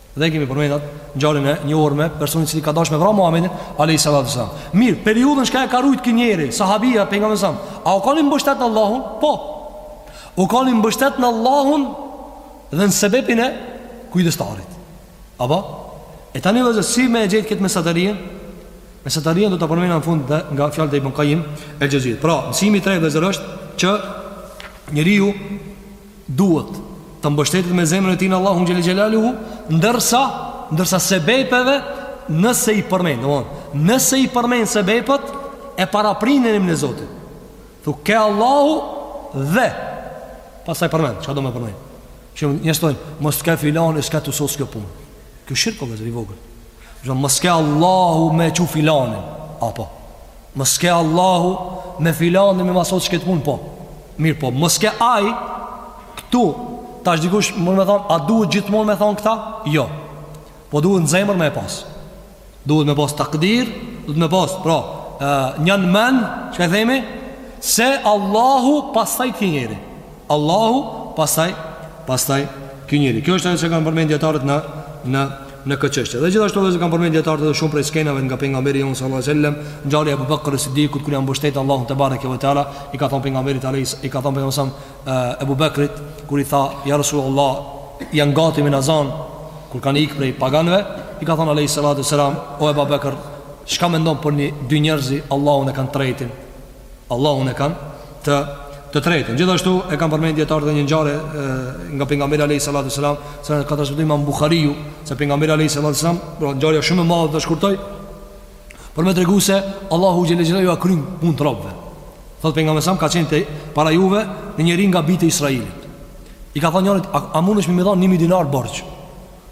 [SPEAKER 1] Dhe kemi përmendë atë ngjarjen e njohur me personin i cili ka dashur me vra Muhamedin alayhis salam. Mir, periudhën që e ka rujt ky njeri, sahabia pejgamberin sa. A u kanë i mbështet në Allahun? Po. U kanë i mbështet në Allahun dhe në sebepin e kujdestarit. Apo? E tani vëllezër si me e gjetë këtë mesataren? Mesataren do ta përmend në fund dhe nga fjalët e Ibn Qayyim el-Xheuzit. Pra, mësimi i tretë vëllezër është që njeriu Duhet të mbështetet me zemrën e tij në Allahun xhele xhelaluhu, ndërsa ndërsa sebepeve nëse i përmend, domthonë, nëse i përmend sebepet e paraprin emrin e Zotit. Thu ke Allahu dhe pastaj përmend, çka do me përmend. Që nëse thojnë, mos ka filani, s'ka tu sos kjo punë. Kjo shirk o vëllezër i vogël Domthon, mos ke Allahu me e çu filanin Apo Mos ke Allahu me filanin me ma sos qët punë Po Mirëpo, mos ke ai Këtu Tash dikush mun me thonë A duhet gjithmonë me thonë këta? Jo Po duhet në zemër me e pas Duhet me pas takdir, duhet me pas, pra, një në men, çka i themi, se Allahu pastaj ky njeri. Allahu pastaj, pastaj ky njeri. Kjo është ajo që kanë përmend dijetarët në, në, në këtë çështje. Dhe gjithashtu edhe që kanë përmend dijetarët edhe shumë prej skenave nga pejgamberi jonë sallallahu alejhi ve sellem, ngjarja e Ebu Bekër es-Sidikut, kur janë mbështetë Allahut tebareke ve teala, i ka thonë pejgamberit alej, i ka thonë pejgamberit alej, Ebu Bekrit kur i tha ja Rasulullah janë gati me na zan kur kanë ikë prej paganëve i ka thonë alejhi salatu selam o Ebu Bekr çka mendon për një dy njerëz Allahun e kanë të tretin Allahun e kanë të të tretin gjithashtu e kanë përmend dijetarët dhe një ngjarje e, nga pejgamberi alejhi salatu selam se na ka transmetu imam Buhariu se pejgamberi alejhi salatu selam pra ngjarja shumë e madhe ta shkurtoj Për me tregu se Allahu xhel-le ue ala ua kryn punët robëve Thot pejgamberi ka qenë te para juve Në njëri nga bijtë e Israilit I ka thonë njërit A, a munesh me m'i dhonë një mijë dinar borxh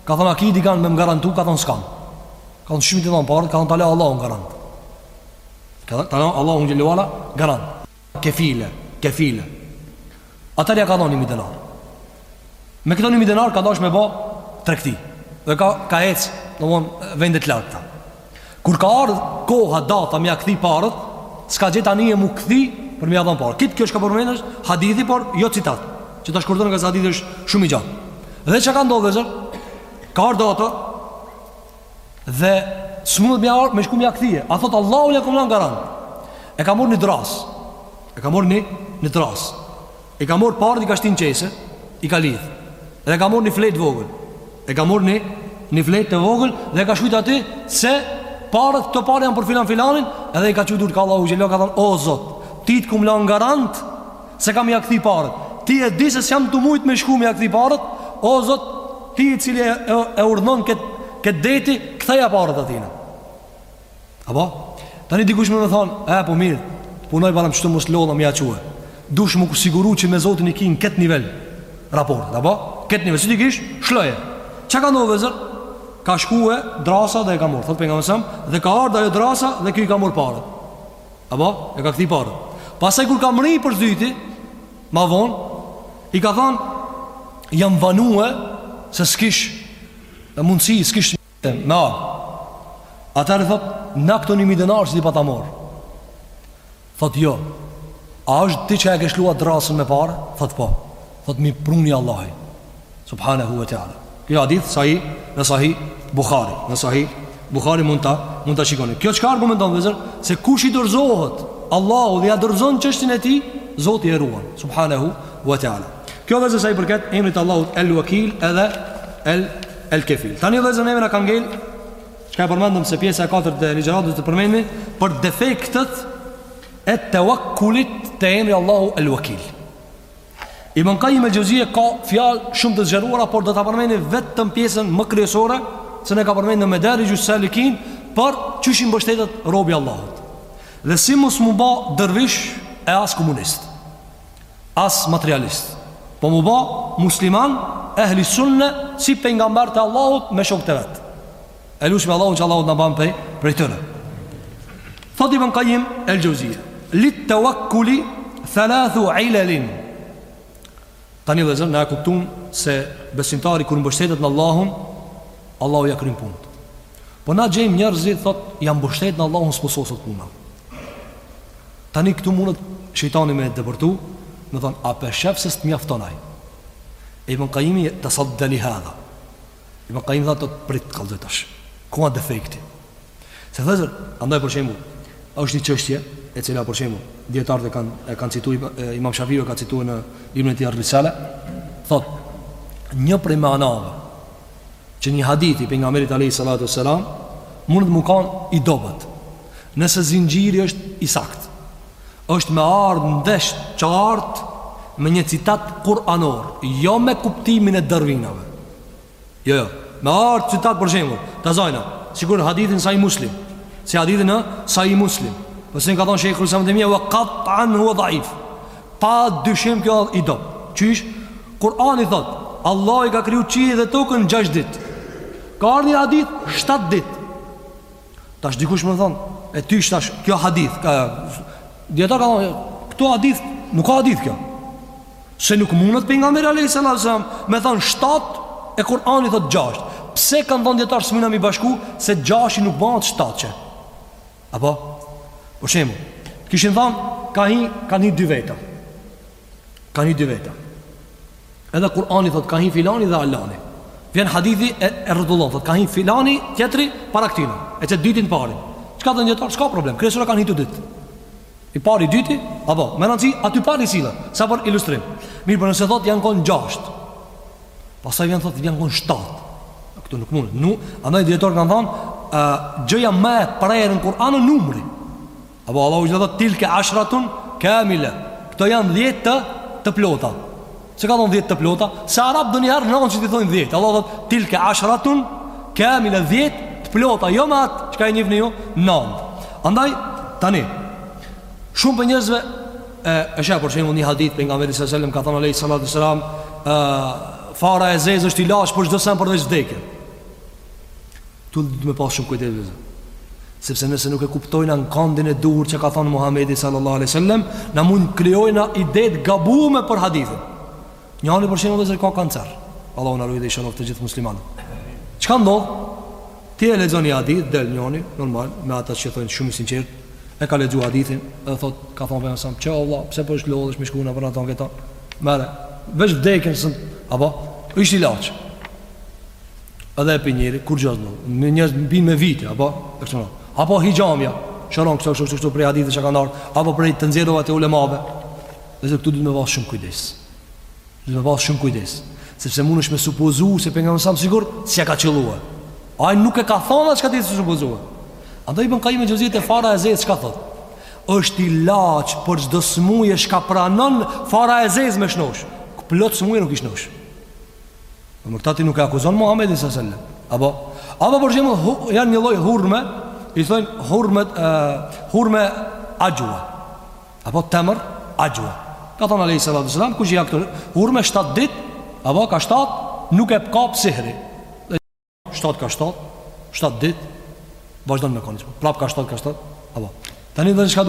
[SPEAKER 1] Ka thonë a ki dikan me më garantu Ka thonë s'kam Ka thonë s'mun t'i dhonë paret Ka thonë ta la Allahun garant Ka thonë Allahu xhel-le ue ala garant Kefile, kefile. Atëherë ja ka dhon një mijë denar. Me këto një mijë denar ka dash me bo tregti. Dhe ka, ka ec, domethënë, vende të largta Kur ka ardhë koha, data, me ja kthy paret, s'ka gjet anije m'u kthy për me ja dhon paret. Kit kjo çka po përmend është hadithi, por jo citat. Që ta shkurtoj nga se hadithi është shumë i gjatë. Dhe çka ka ndodhë vëllezër, ka ardhë data, Dhe s'mundet me ardhë, me shku me ja kthy. A thotë Allahun e kom lanë garant. E ka morë një drasë. E ka morë një, një drasë. I ka morë paret i ka shti në qese, i ka lidhë. Dhe ka morë një fletë të vogël. E ka morë një, një fletë të vogël dhe ka shkrujtë aty se paret këto pare janë për filan filanin edhe i ka çu durt ka Allahu xhel-le ue ala ka thonë o Zot, ty të kom lanë garant Se kam me ja kthy paret Ti e di se s'jam tu mujt me shku me ja kthy paret O Zot Ti i cili e, e, e urdhron kët, kët det Ktheja paret atij Apo Tani dikush mun me thonë E po mirë Po i vnoj paret qetu mos lodhëm me ja çu Duhesh me siguru që me Zotin i ki në këtë nivel Raportet Apo Këtë nivel Si t'i kish Shloje Çka ka ndodh vëllezër Ka shkue Drasa dhe e ka mor Thot pejgamberi Dhe ka ardh ajo drasa Dhe ky i ka mor paret Apo, e ka kthy paret Pastaj kur ka mrri për së dyti Ma vonë I ka thonë Jam vanue Se s'kish E mundësi, s'kish të me ardh Atëherë thotë Na këto një mijë denarë që t'i pata morë Thotë jo A je ti që e ke lëshua drasën me pare Thotë po Thotë m'i pruni Allahu Subhanehu ve Teala Kjo hadith sahih në Sahih Buhari Në Sahih Buhari mund ta mund ta shikoni Kjo çka argumenton vëllezër Se kush i dorëzohet Allahut dhe ja dorëzon çështjen e tij Zoti e ruan Subhanehu ve Teala Kjo vëllezër sa i përket Emrit Allahut El Wakil edhe El El Kefil Tani vëllezër neve na ka ngel Çka e përmendëm se pjesa e 4 e ligjeratës të përmendim Për efektet E tewekkulit te emri i Allahut El Wakil Ibn Qayyim al-Jawziyye ka fjalë shumë të zgjeruara, por do ta përmeni vetëm pjesën më kryesore, se e ka përmen në Medarij al-Salikin, por qysh i mbështetet robi Allahut. Dhe si mos m'u ba dervish e as komunist, as materialist, po m'u ba musliman ehli sunne si pejgamberët e Allahut me shokët e vet. E lusim Allahun që Allahu të na bën prej prej tyre. Thotë Ibn Qayyim el-Jawziyye, "Lit tawakkuli thalathu ilalin." Tani vllezër, e kuptum se besimtari kur mbështetet në Allahun, Allahu ja kryn punët. Po na gjejmë njërëzit, thot, jam mbështet në Allahun s'po soset puna. Tani këtu mundet shejtani me depërtu, me thonë, a pe shef se s'të mjafton ai. Ibn Qayyimi të sot dhe një hadha. Ibn Qayyim thotë prit t'kallzoj tash. Ku a defekti? Se vllezër, andaj për shembull, është një çështje e cila për shembull dijetarët e kanë e kanë citu Imam Shafiu e ka citu në librin e tij Ar-Risala, thotë një prej manave që një hadith i pejgamberit alayhi salatu selam mundet me kanë i dobët. Nëse zinxhiri është i saktë. është me ardhë ndesh qartë me një citat kuranor, jo me kuptimin e dërvinave. Jo, jo, me ardhë citat për shembull, ta zajna, sikur në hadithin Sahih Muslim, si hadithin në Sahih Muslim, po si na ka thonë Shejhul Islam Tejmije, ve kat'an huve dhaif, pa dyshim kjo i do, qysh, Kurani thotë, Allahu i ka kriju qiejt dhe tukën në gjasht dit, ka ardhë një hadith, shtatë dit, Tash dikush me thonë, e qysh tash, kjo hadith, ka, dijetarët kanë thonë, këtu hadith, nuk a hadith kjo. Se nuk mundet pejgamberi alejhi selam me thonë shtatë, e Kurani thotë gjashtë. Pse kanë thonë dijetarët s'mujna me i bashku, se gjashtë nuk bahet shtatë që. Apo, për shembull, t'kishin thonë, ka hi, kanë hi dy veta. Kanë hi dy veta Edhe Kurani thot ka hi filani dhe alani Vjen hadithi e, e rrotullon Thot ka hi filani tjetri para këtina E që dytin pari Çka thonë dijetarët, s'ka problem, kryesorja kanë hi të dytë I pari dyti, apo Me nënci, aty pari sila, sa për ilustrim Mirëpo nëse thot janë konë gjasht Pasaj vjen thot janë konë shtat Këtu nuk mund, nuk Andaj dijetarët kanë thonë Gjëja më e prerë në Kuran është numri Apo Allahu qysh thot tilke ashratun kamile Këto janë dhjetë të, të plota Pse ka thonë dhjetë të plota? Se arabët ndonjëherë nanë që t'i thojnë dhjetë Allahu thot tilke ashratun kamile dhjetë të plota Jo me atë çka e njifni ju, nanë Andaj, tani Shumë prej njerëzve E, e sheh për shembull një hadith pejgamberi selam Ka thonë alejhi salatu selam Fara e zezë është ilaç për çdo sen përveç vdekjen Duhet me pas shumë kujdes vëllezër Sepse nëse nuk e kuptojmë në kandin e duhur çka ka thonë Muhammedi sallallahu alejhi ve sellem Ne mund të krijojmë ide të gabume për hadithin Njani për shembull vëllezër ka kancer Allahu na ruajt dhe i shërof të gjithë muslimanët Çka ndodh? Ti e lexon një hadith, del njani, normal, me atë që thonë shumë i sinqertë E ka lexuar hadithin dhe thot ka thon pejgamberi s.a.s. o vlla pse po lodhesh me shkuën apo ato këto. Merë. Veç vdekjen s'e, apo ish ilaç. Edhe e pi njëri, kurgjë s'e, në njerëz e pinë me vite, apo, e kështu në, apo hixhamja, shëron këto këto këto prej haditheve që kanë ardhë, apo prej të nxjerrurave të ulemave, vëllezër këtu duhet me pas shumë kujdes, duhet me pas shumë kujdes, sepse mundesh me supozu se pejgamberi s.a.s. sigurt s'ia ka qëllu, ai nuk e ka thon atë çka ti ke supozu, andaj Ibn Kajim el-Xhevzije te fara e zezë çka thot, është ilaç për çdo smuje çka pranon fara e zezë me shnosh, plot smuje nuk i shnosh, Po me këta ti nuk e akuzon Muhammedin a.s. sellem. Apo, apo për shembull, hu, janë një lloj hurme, i thonë hurme, uh, hurme axhua. Apo temër axhua. Ka thonë alejhi salatu ves selam, kush i han këto hurme, shtatë dit, apo ka shtatë, nuk e kap sihri. 7 ka 7, 7 dit, vazhdon me kon, prap ka 7 ka 7, apo. Tani domethënë çka,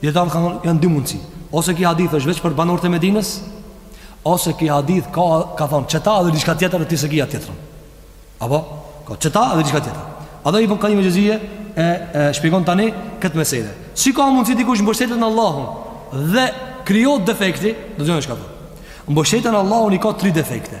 [SPEAKER 1] dijetarët kanë thënë janë dy mundësi, ose ky hadith është veç për banorët e Medinës, ose ky hadith ka, ka thonë, qeta edhe diçka tjetër dhe ti s'e ki atë tjetër. Apo, ka qeta edhe diçka tjetër. Andaj Ibn Kajim el-Xhevzije, e, e shpjegon tani këtë mesele. Si ka mundësi dikush mbështetet në Allahun dhe krijohet defekti, dëgjone çka thon. Mbështetet në Allahun i ka tri defekte.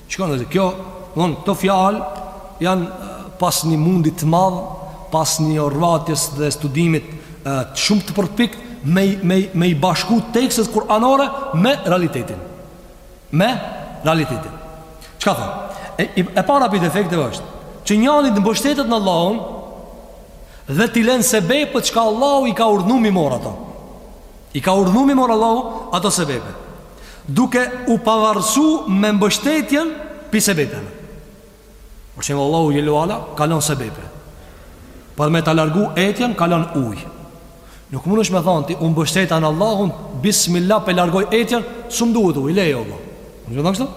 [SPEAKER 1] Shikoni vëllezër, kjo, domthon këto fjalë janë pas një mundi të madh, pas një orvatjes dhe studimit të shumë të përpikt me me me i bashku tekstet kuranore me realitetin. Me realitetin. Çka thon? E, e para pi defekteve është që njani të mbështetet në Allahun dhe t'i lënë sebepet çka Allahu i ka urdhnu m'i mor ato. I ka urdhnu m'i mor Allahu ato sebepet. duke u pavarësu me mbështetjen pi sebepeve. Porse Allahu xhele ve ala ka lon sebepe. Për me ta largu etjen, ka lon uj. Nuk mundesh me thonë ti, unë u mbështeta në Allahun, bismillah po e largoj etjen, s'më duhet uj, lejo, bo. Mun me thonë kështu?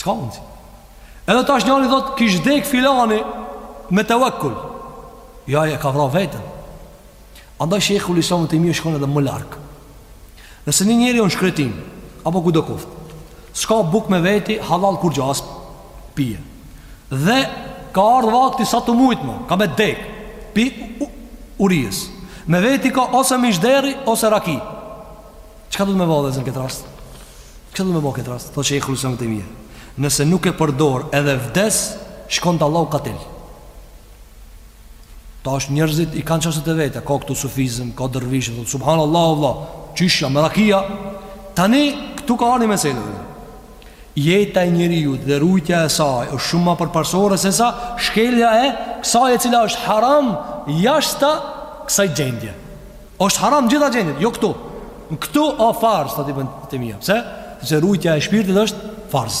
[SPEAKER 1] S'ka mundsi. Edhe tash njani thot, kish dek filani me të vekull. Ja, e ka vra vetën. Andaj Shejhul Islam Ibn Tejmije shkon edhe më larg. Nëse një njeri o n'shkretinë, apo kudo koftë, s'ka buk me veti, hallall kurgjo as pije. Dhe ka ardhë vakti sa të mujtë më, ka me dek, pi urijes. Me veti ka ose mish derri, ose raki. Çka duhet me bo vllezër n'këtë rast? Çka duhet me bo n'këtë rast? Thotë Shejhul Islam Ibn Tejmije. Nëse nuk e përdor edhe vdes, shkon te Allahu katil. Tashti njerëzit i kanë qasjet e veta Ka këtu sufizm, ka dërvishë Thotë, subhanallah, vallah Qysh, me raki a Tani, këtu ka ardh ni mesele Jeta e njeriut dhe rujtja e saj është shumë ma përparsore se sa Shkelja e kësaj e cila është haram Jashta kësaj gjendje është haram gjitha gjendjet, jo këtu Këtu o farz, thotë Ibn Tejmije Pse? Se rujtja e shpirtit është farz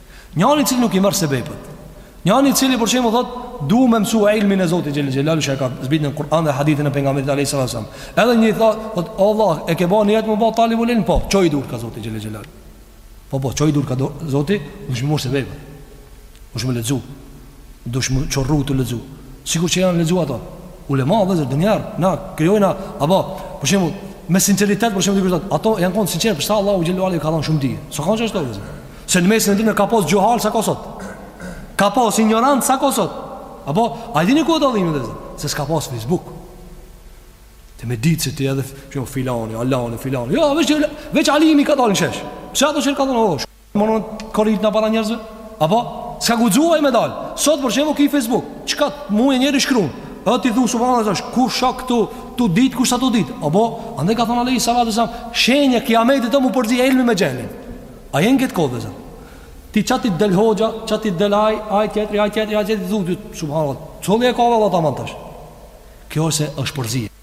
[SPEAKER 1] Njani i cili nuk i merr sebepet Njani i cili për shembull thot Du me mësu ilmin e Zotit Xhele Xhelaluhu që e ka zbrit në Kur'an dhe hadithin e pejgamberit alejhi salatu selam Edhe njëri thot thot, O Allah e ke ba nijet m'u ba talibul ilm Po çoji durt ka Zoti Xhele Xhelaluhu Po po çoji durt ka Zoti Dush mi marr sebepet Dush me lexu Dush m'u qorru tu lexu. Sikur që janë lexu ato. Ulema, vllezër, dijetarë, na, krijojna, apo, për shembull, me sinqeritet, për shembull, dikush, ata janë konë të sinqertë, përse Allahu xhele ue ala ju ka dhonë shumë dije. S'o kon çështja vllezër. Se në mesin e tyne ka pas xhuhala sa ka sot. Ka pas injorantë sa ka sot. Apo, a dini ku o dallimi, vllezër? Se s'ka pas Facebook. Të me ditë se ti edhe, që jo, filani, alani, filani. Jo, veç, veç alimi ka dalë në shesh. Pse ata që kanë drasht? Mos po koritna para njerëzve? Apo s'ka guxuar me dal. Sot për shembull ki Facebook, çka mun njeri shkruan. Edhe ti thu subhanallahu tash kush o këtu tu dit kush s'o tu dit. Apo andaj ka thon Ali sallallahu alaihi wasallam, shenja e kiametit do mu përzi ilmi me xhehlin. A jena n'këtë kohë sot? Ti qaty del hoxha, qaty del ai, ai tjetri, ai tjetri, ai tjetri thu subhanallahu. Cilli e ka valla tamam tash. Kjo është është përzi.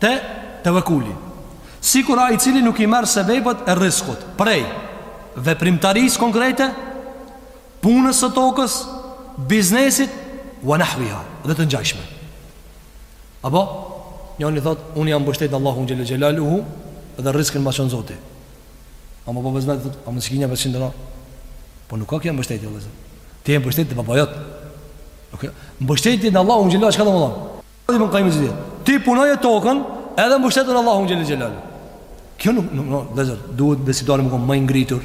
[SPEAKER 1] te tevekuli, sikur ai i cili nuk i merr sebepet e rrizkut, prej, veprimtarisë konkrete, punës së tokës, biznesit, wa nahwiha, dhe të ngjashme. Apo, njani thot, unë jam mbështet në Allahun Xhele Xhelaluhu, dhe rrizkun ma çon Zoti. Ama po vëzmet, thot, a mos i ki nja 500 dollarë? Po nuk o kjo mbështetje, vllezër. Ti je mbështet te baba jot. Nuk e... Mbështetje në Allahun Xhele, çka do me thonë? Adi mund kaimë zgjidhje. Ti punoje tokën, edhe mbështetu n'Allahun xhele xhelaluhu. Kjo nuk nuk jo, vllezër, duhet besimtari me kon ma i ngritur,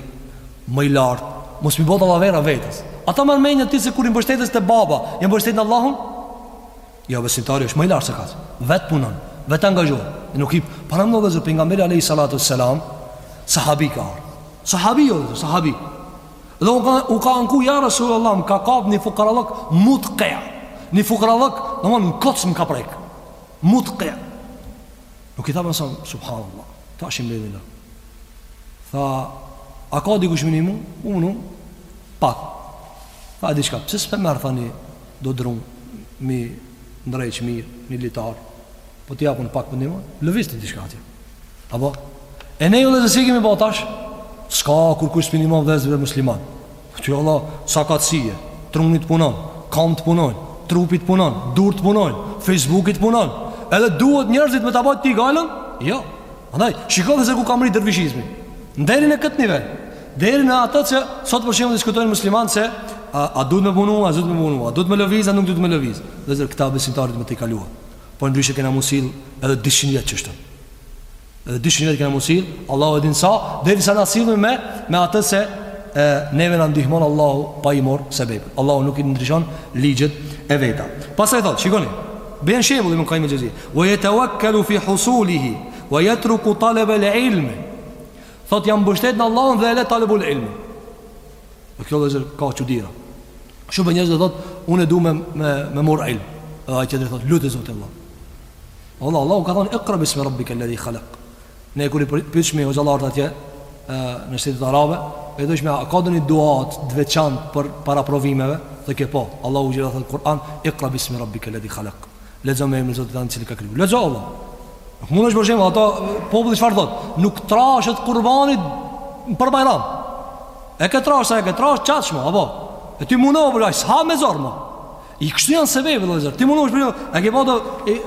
[SPEAKER 1] ma i lartë, mos mi bo dallavera vetes. A ta merr mendja ti se kur i mbështetës te baba, je mbështet n'Allahun? Jo, besimtari është më i lartë se kaq. Vet punon, vet angazhohet. Dhe nuk i para më vllezër pejgamberi alayhi salatu sallam, sahabi ka. Sahabi, jo, sahabi. Dhe u ka, u ka anku ja Rasulullah, më ka kap një fukarallëk mudkia. Një fukarallëk, në mon, në koc më ka prek. Mudkia. Nuk i tha përsa, subhanallah, ta shim dhe dhe Tha, a ka dikush me nimu? U menu pak. Tha, diçka, pse s'pe merr, tha një, do dru, m'i ndreq mirë, një litar, po t'jap unë pak për një mu, lëviz ti diçka atje. Apo? E ne vllezër si kemi bo tash? S'ka kurkush me nimu vllezër musliman. Ti o vlla, sakat s'je, truni t'punon, kamt punojnë, trupi t'punon, durt punojnë, Facebooki t'punon. Edhe duhet njerëzit me ta bajt ty galën? Jo. Andaj, shikoje se ku ka mrri dërvishizmi. Nderi në këtë nivel. Deri në atë që sot për shembull diskutojnë musliman se a, a duhet me punu, a s'duhet me punu, a duhet me lëviz, a nuk duhet me lëviz. Vllezër këta besimtarit me tejkalu. Po ndryshe kena m'u sill edhe 200 vjet kështu. Edhe 200 vjet kena m'u sill, Allahu e din sa, derisa na sillemi me atë se e neve na ndihmon Allahu pa i marr sebebet. Allahu nuk i ndryshon ligjet e veta. Pastaj thot, shikoni. Bjen shembull Ibn Qayyim al-Jawziyya, "Wa yatawakkalu fi husulihi wa yatruku talab al-ilm." Thot jam mbështet në Allahun dhe e le talabul ilm. Dhe kjo vllezër ka çudira. Shumë njerëz do thotë, unë dua me me, me marr ilm. Dhe ai tjetri thotë, lute Zotin vlla. O vlla, Allahu ka thonë ikra bismi rabbika alladhi khalaq. Ne kur i pytshim hoxhallarët atje në shtetet arabe, i thoshim a ka ndonji dua të veçantë për para provimeve, thojke po. Allahu gjithë thotë n'Kur'an ikra bismi rabbika alladhi khalaq. Lexo me emrin e Zotit tand i cili ka kriju. Lexo vlla. Nuk mundesh ti për shembull, ato populli çfarë thot, nuk trashet kurbani për bajram. E ke trashë, s'e ke trashë, qatë shmo, apo? E ti mundohu, s'ha me zor, ma. Njikështu janë sebebet, vllezër. Ti mundesh për shembull, e ke po të,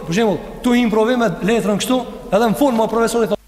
[SPEAKER 1] për shembull, ktu n'provime letrën kështu, edhe në fund, ma profesori thot.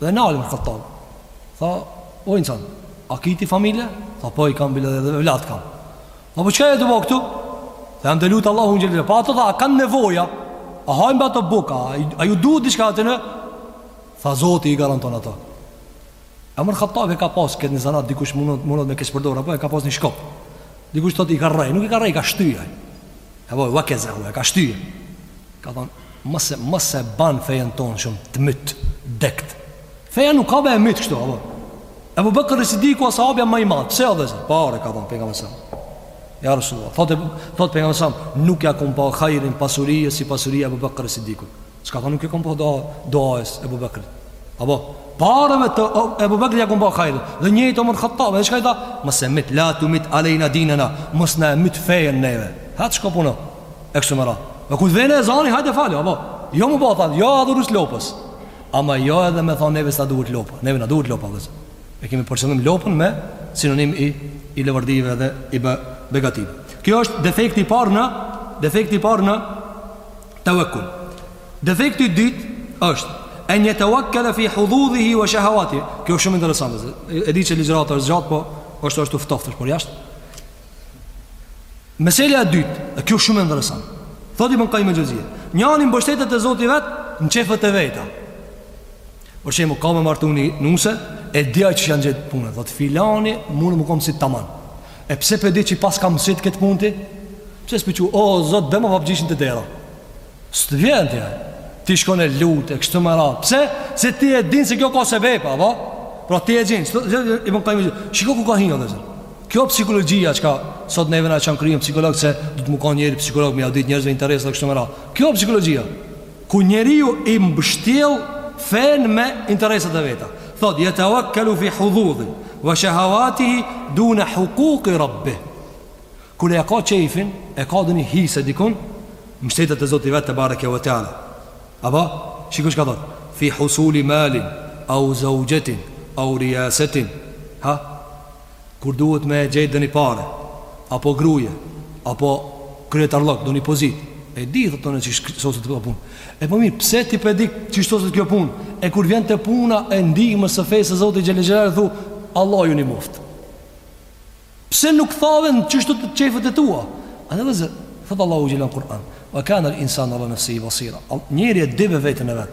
[SPEAKER 1] Dhe në alën këtë tavë Tha, o insan, a ki ti familje? Tha, po i kam bile edhe evlat kam Tha, po çka je tu bo këtu? Tha jam tu lut Allahun xhele Po ata tha, a kanë nevoja? A hajnë ata bukë? A, a ju duhet diçka atyne? Tha, zoti i garanton ato Omer Khattabi e ka pas këtë një zanat Dikush mundot, mundot me keqpërdor, apo e ka pas një shkop Dikush thotë e ka rreh, nuk e ka rreh, ka shty Apo, ve keza, e ka shty Ka thonë, Mos e mos e ban fejen tonë shumë të myt, dekt. Feja nuk ka me myt kështu, apo. Ebu Bekër Sidiku as'habi më i madh. Pse o vllezër? Pare ka thon pejgamberi sa. Ja Rasulullah, thotë thotë pejgamberi sa, nuk ja kum pa hajrin pasurisë si pasurisë Ebu Sidikut. S'ka thon nuk e kum pa du, duas Ebu Bekrit. Apo pareve të Ebu Bekrit ja kum pa hajrin. Dhe njëjtë Omar Khattab, ai çka i tha? Mos e myt, la tumit alejna dinana, mos na myt fejen neve. Hajt shko puno. E kështu me radhë Dhe ku ta venë e zani, hajde fali, apo Jo mu po, thanë, jo adhurus lopës Ama jo edhe me thonë neve s'na duhet lopa Neve na duhet lopa, vllezër E kemi përshëndet lopën me sinonim i, i levërdive dhe i be, begative Ky është defekti i parë në Defekti i parë në tevekkul Defekti dytë është En jetevekkele fi hudhudhihi ve shehavatihi Kjo është shumë interesant E di që ligjërata është e gjatë, po është është e ftoftë Por jashtë Meselja e dytë, e kjo shumë interesant. Thot i përkaj me gjëzije. Njani mbështetet te Zoti i vet në qejfet e veta. Po qe me kanë me martu një nuse, e di qysh janë gjithë punë. Thot filani, munet me m'kanë msit tamam. E pse pe di që i paska msit këtë punë ti? Pse s'pe thu, o, zot, dhe me t'ardhë ishin te dera. S'të vijnë të janë. Ti shkon e lutë, e kështu me radhë. Pse? Se ti e din se kjo ka sebepa, va? Pra ti e din, i më ka i më gjithë. Shiko ku ka hinë, dhe zërë. Kjo psikologjia çka sot neve na çan kryet psikologji se duhet me kanë njeri psikolog me jau ditë njerëzve interesat e kështu me radhë. Kjo psikologjia ku njeriu e mbështjell fenë me interesat e veta. Thot yatawakkalu fi hudhudhihi wa shahawatihi duna huquqi rabbi. Kur e ka çejfin, e ka doni hise dikun mbështetet te Zoti i vet tebareke ve teala. Apo shiko çka thot fi husuli malin au zawjatin au riyasatin. Ha? Kur duhet me e gjet doni pare apo gruje apo kryetarllëk doni pozit e di thot unë qysh soset kjo pun e po mir pse ti pe di qysh soset kjo pun e kur vjen te puna e ndihmës së fesë Zotit xhelle xhelal thu Allahu ju nimoft pse nuk thave qishtu te qejfet e tua a dhe vllezër thot Allahu xhelle në Kur'an wa kana al insanu ala nafsihi basira njeri e di veten e vet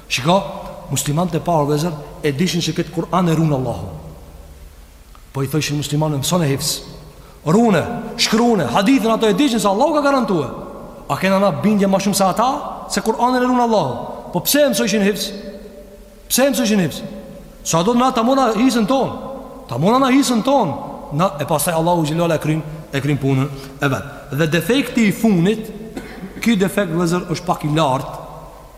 [SPEAKER 1] Shiko, muslimanët e parë vëllezër e dishin se këtë Kur'an e run Allahu. Po i thoshin muslimanët mësone hifz. Rune, shkrune, hadithin ata e dishin se Allahu ka garantue. A kena na bindje ma shumë se ata, se Kur'anin e run Allahu. Po pse e mësojshin hifz? Pse e mësojshin hifz? Se do na ta bojna hisën ton. Ta bojna na hisën ton. Na e pastaj Allahu xhelle ala e kryn e kryn punën e vet. Dhe defekti i funit, ky defekt vëllazër është pak i lartë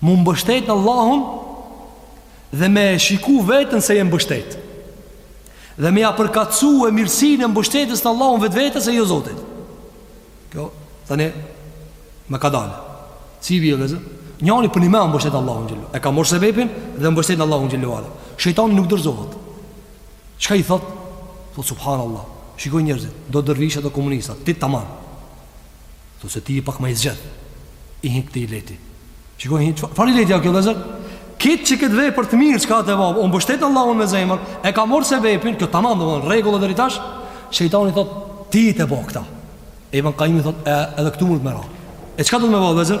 [SPEAKER 1] M'u mbështet në Allahun Dhe me e shiku veten se jam mbështet Dhe me ja përkatsu e mirësinë e mbështetjes në Allahun vetvetes e jo zotit Kjo, tani, mekadal Shi vllezër Njani përnime u mbështet në Allahun xhelle E ka marrë sebepin dhe u mbështet në Allahun xhelle ala Shejtani nuk dorëzohet Çka i thot? Thot, subhanallah Shikoji njerëzit, do dervishët do komunistat Ti taman Thotë se ti je pak ma i zgjedht. I hin këtij ileti. Shiko çfarë ileti a kjo vllezër? Krejt qi këtë vepër të mirë çka a tu ba, u mbështet n'Allahun me zemër, e ka marr sebepin, kjo tamam domethon n'rregull deri tash. Shejtani thotë ti e bone këta. Ibn Kajjimi thotë edhe këtu mundet me ra. E çka duhet me ba vllezër?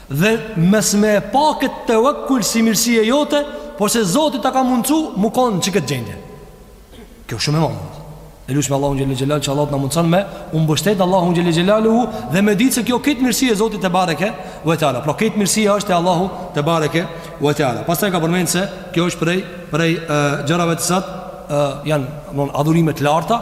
[SPEAKER 1] Dhe mos me e pa këtë tevekkul si mirësi e jote, por se Zoti ta ka mundësu, me konë n'qikët gjendje. Kjo shumë e madhe. E lusim Allahun xhel xhelalu, që Allahu të na mundëson me u mbështet n'Allahun xhel xhelaluhu, dhe me dit se kjo krejt mirësi e Zotit tebareke ve teala. Pra krejt mirësia është e Allahut tebareke ve teala. Pastaj ka përmend se kjo është prej, prej uh, gjërave të sëtë, uh, janë non, adhurime të larta,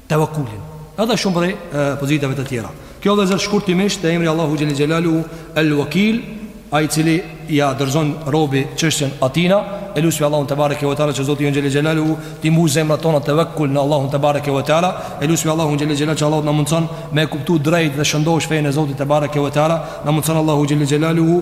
[SPEAKER 1] tevekkulin edhe shumë prej pozitave të tjera. Kjo vllezër shkurtimisht te emri Allahu xhel xhelalu el wakil, ai i cili ia dorëzon robi çështjen atina, e lusim Allahun tebareke ve teala që Zoti jon xhel xhelalu t'i mbush zemrat tona tevekkul në Allahun tebareke ve teala, e lusim Allahun xhel xhelalu që Allahu të na mundson me kuptu drejt dhe shëndosh fenë e Zotit tebareke ve teala, na mundson Allahu xhel xhelalu.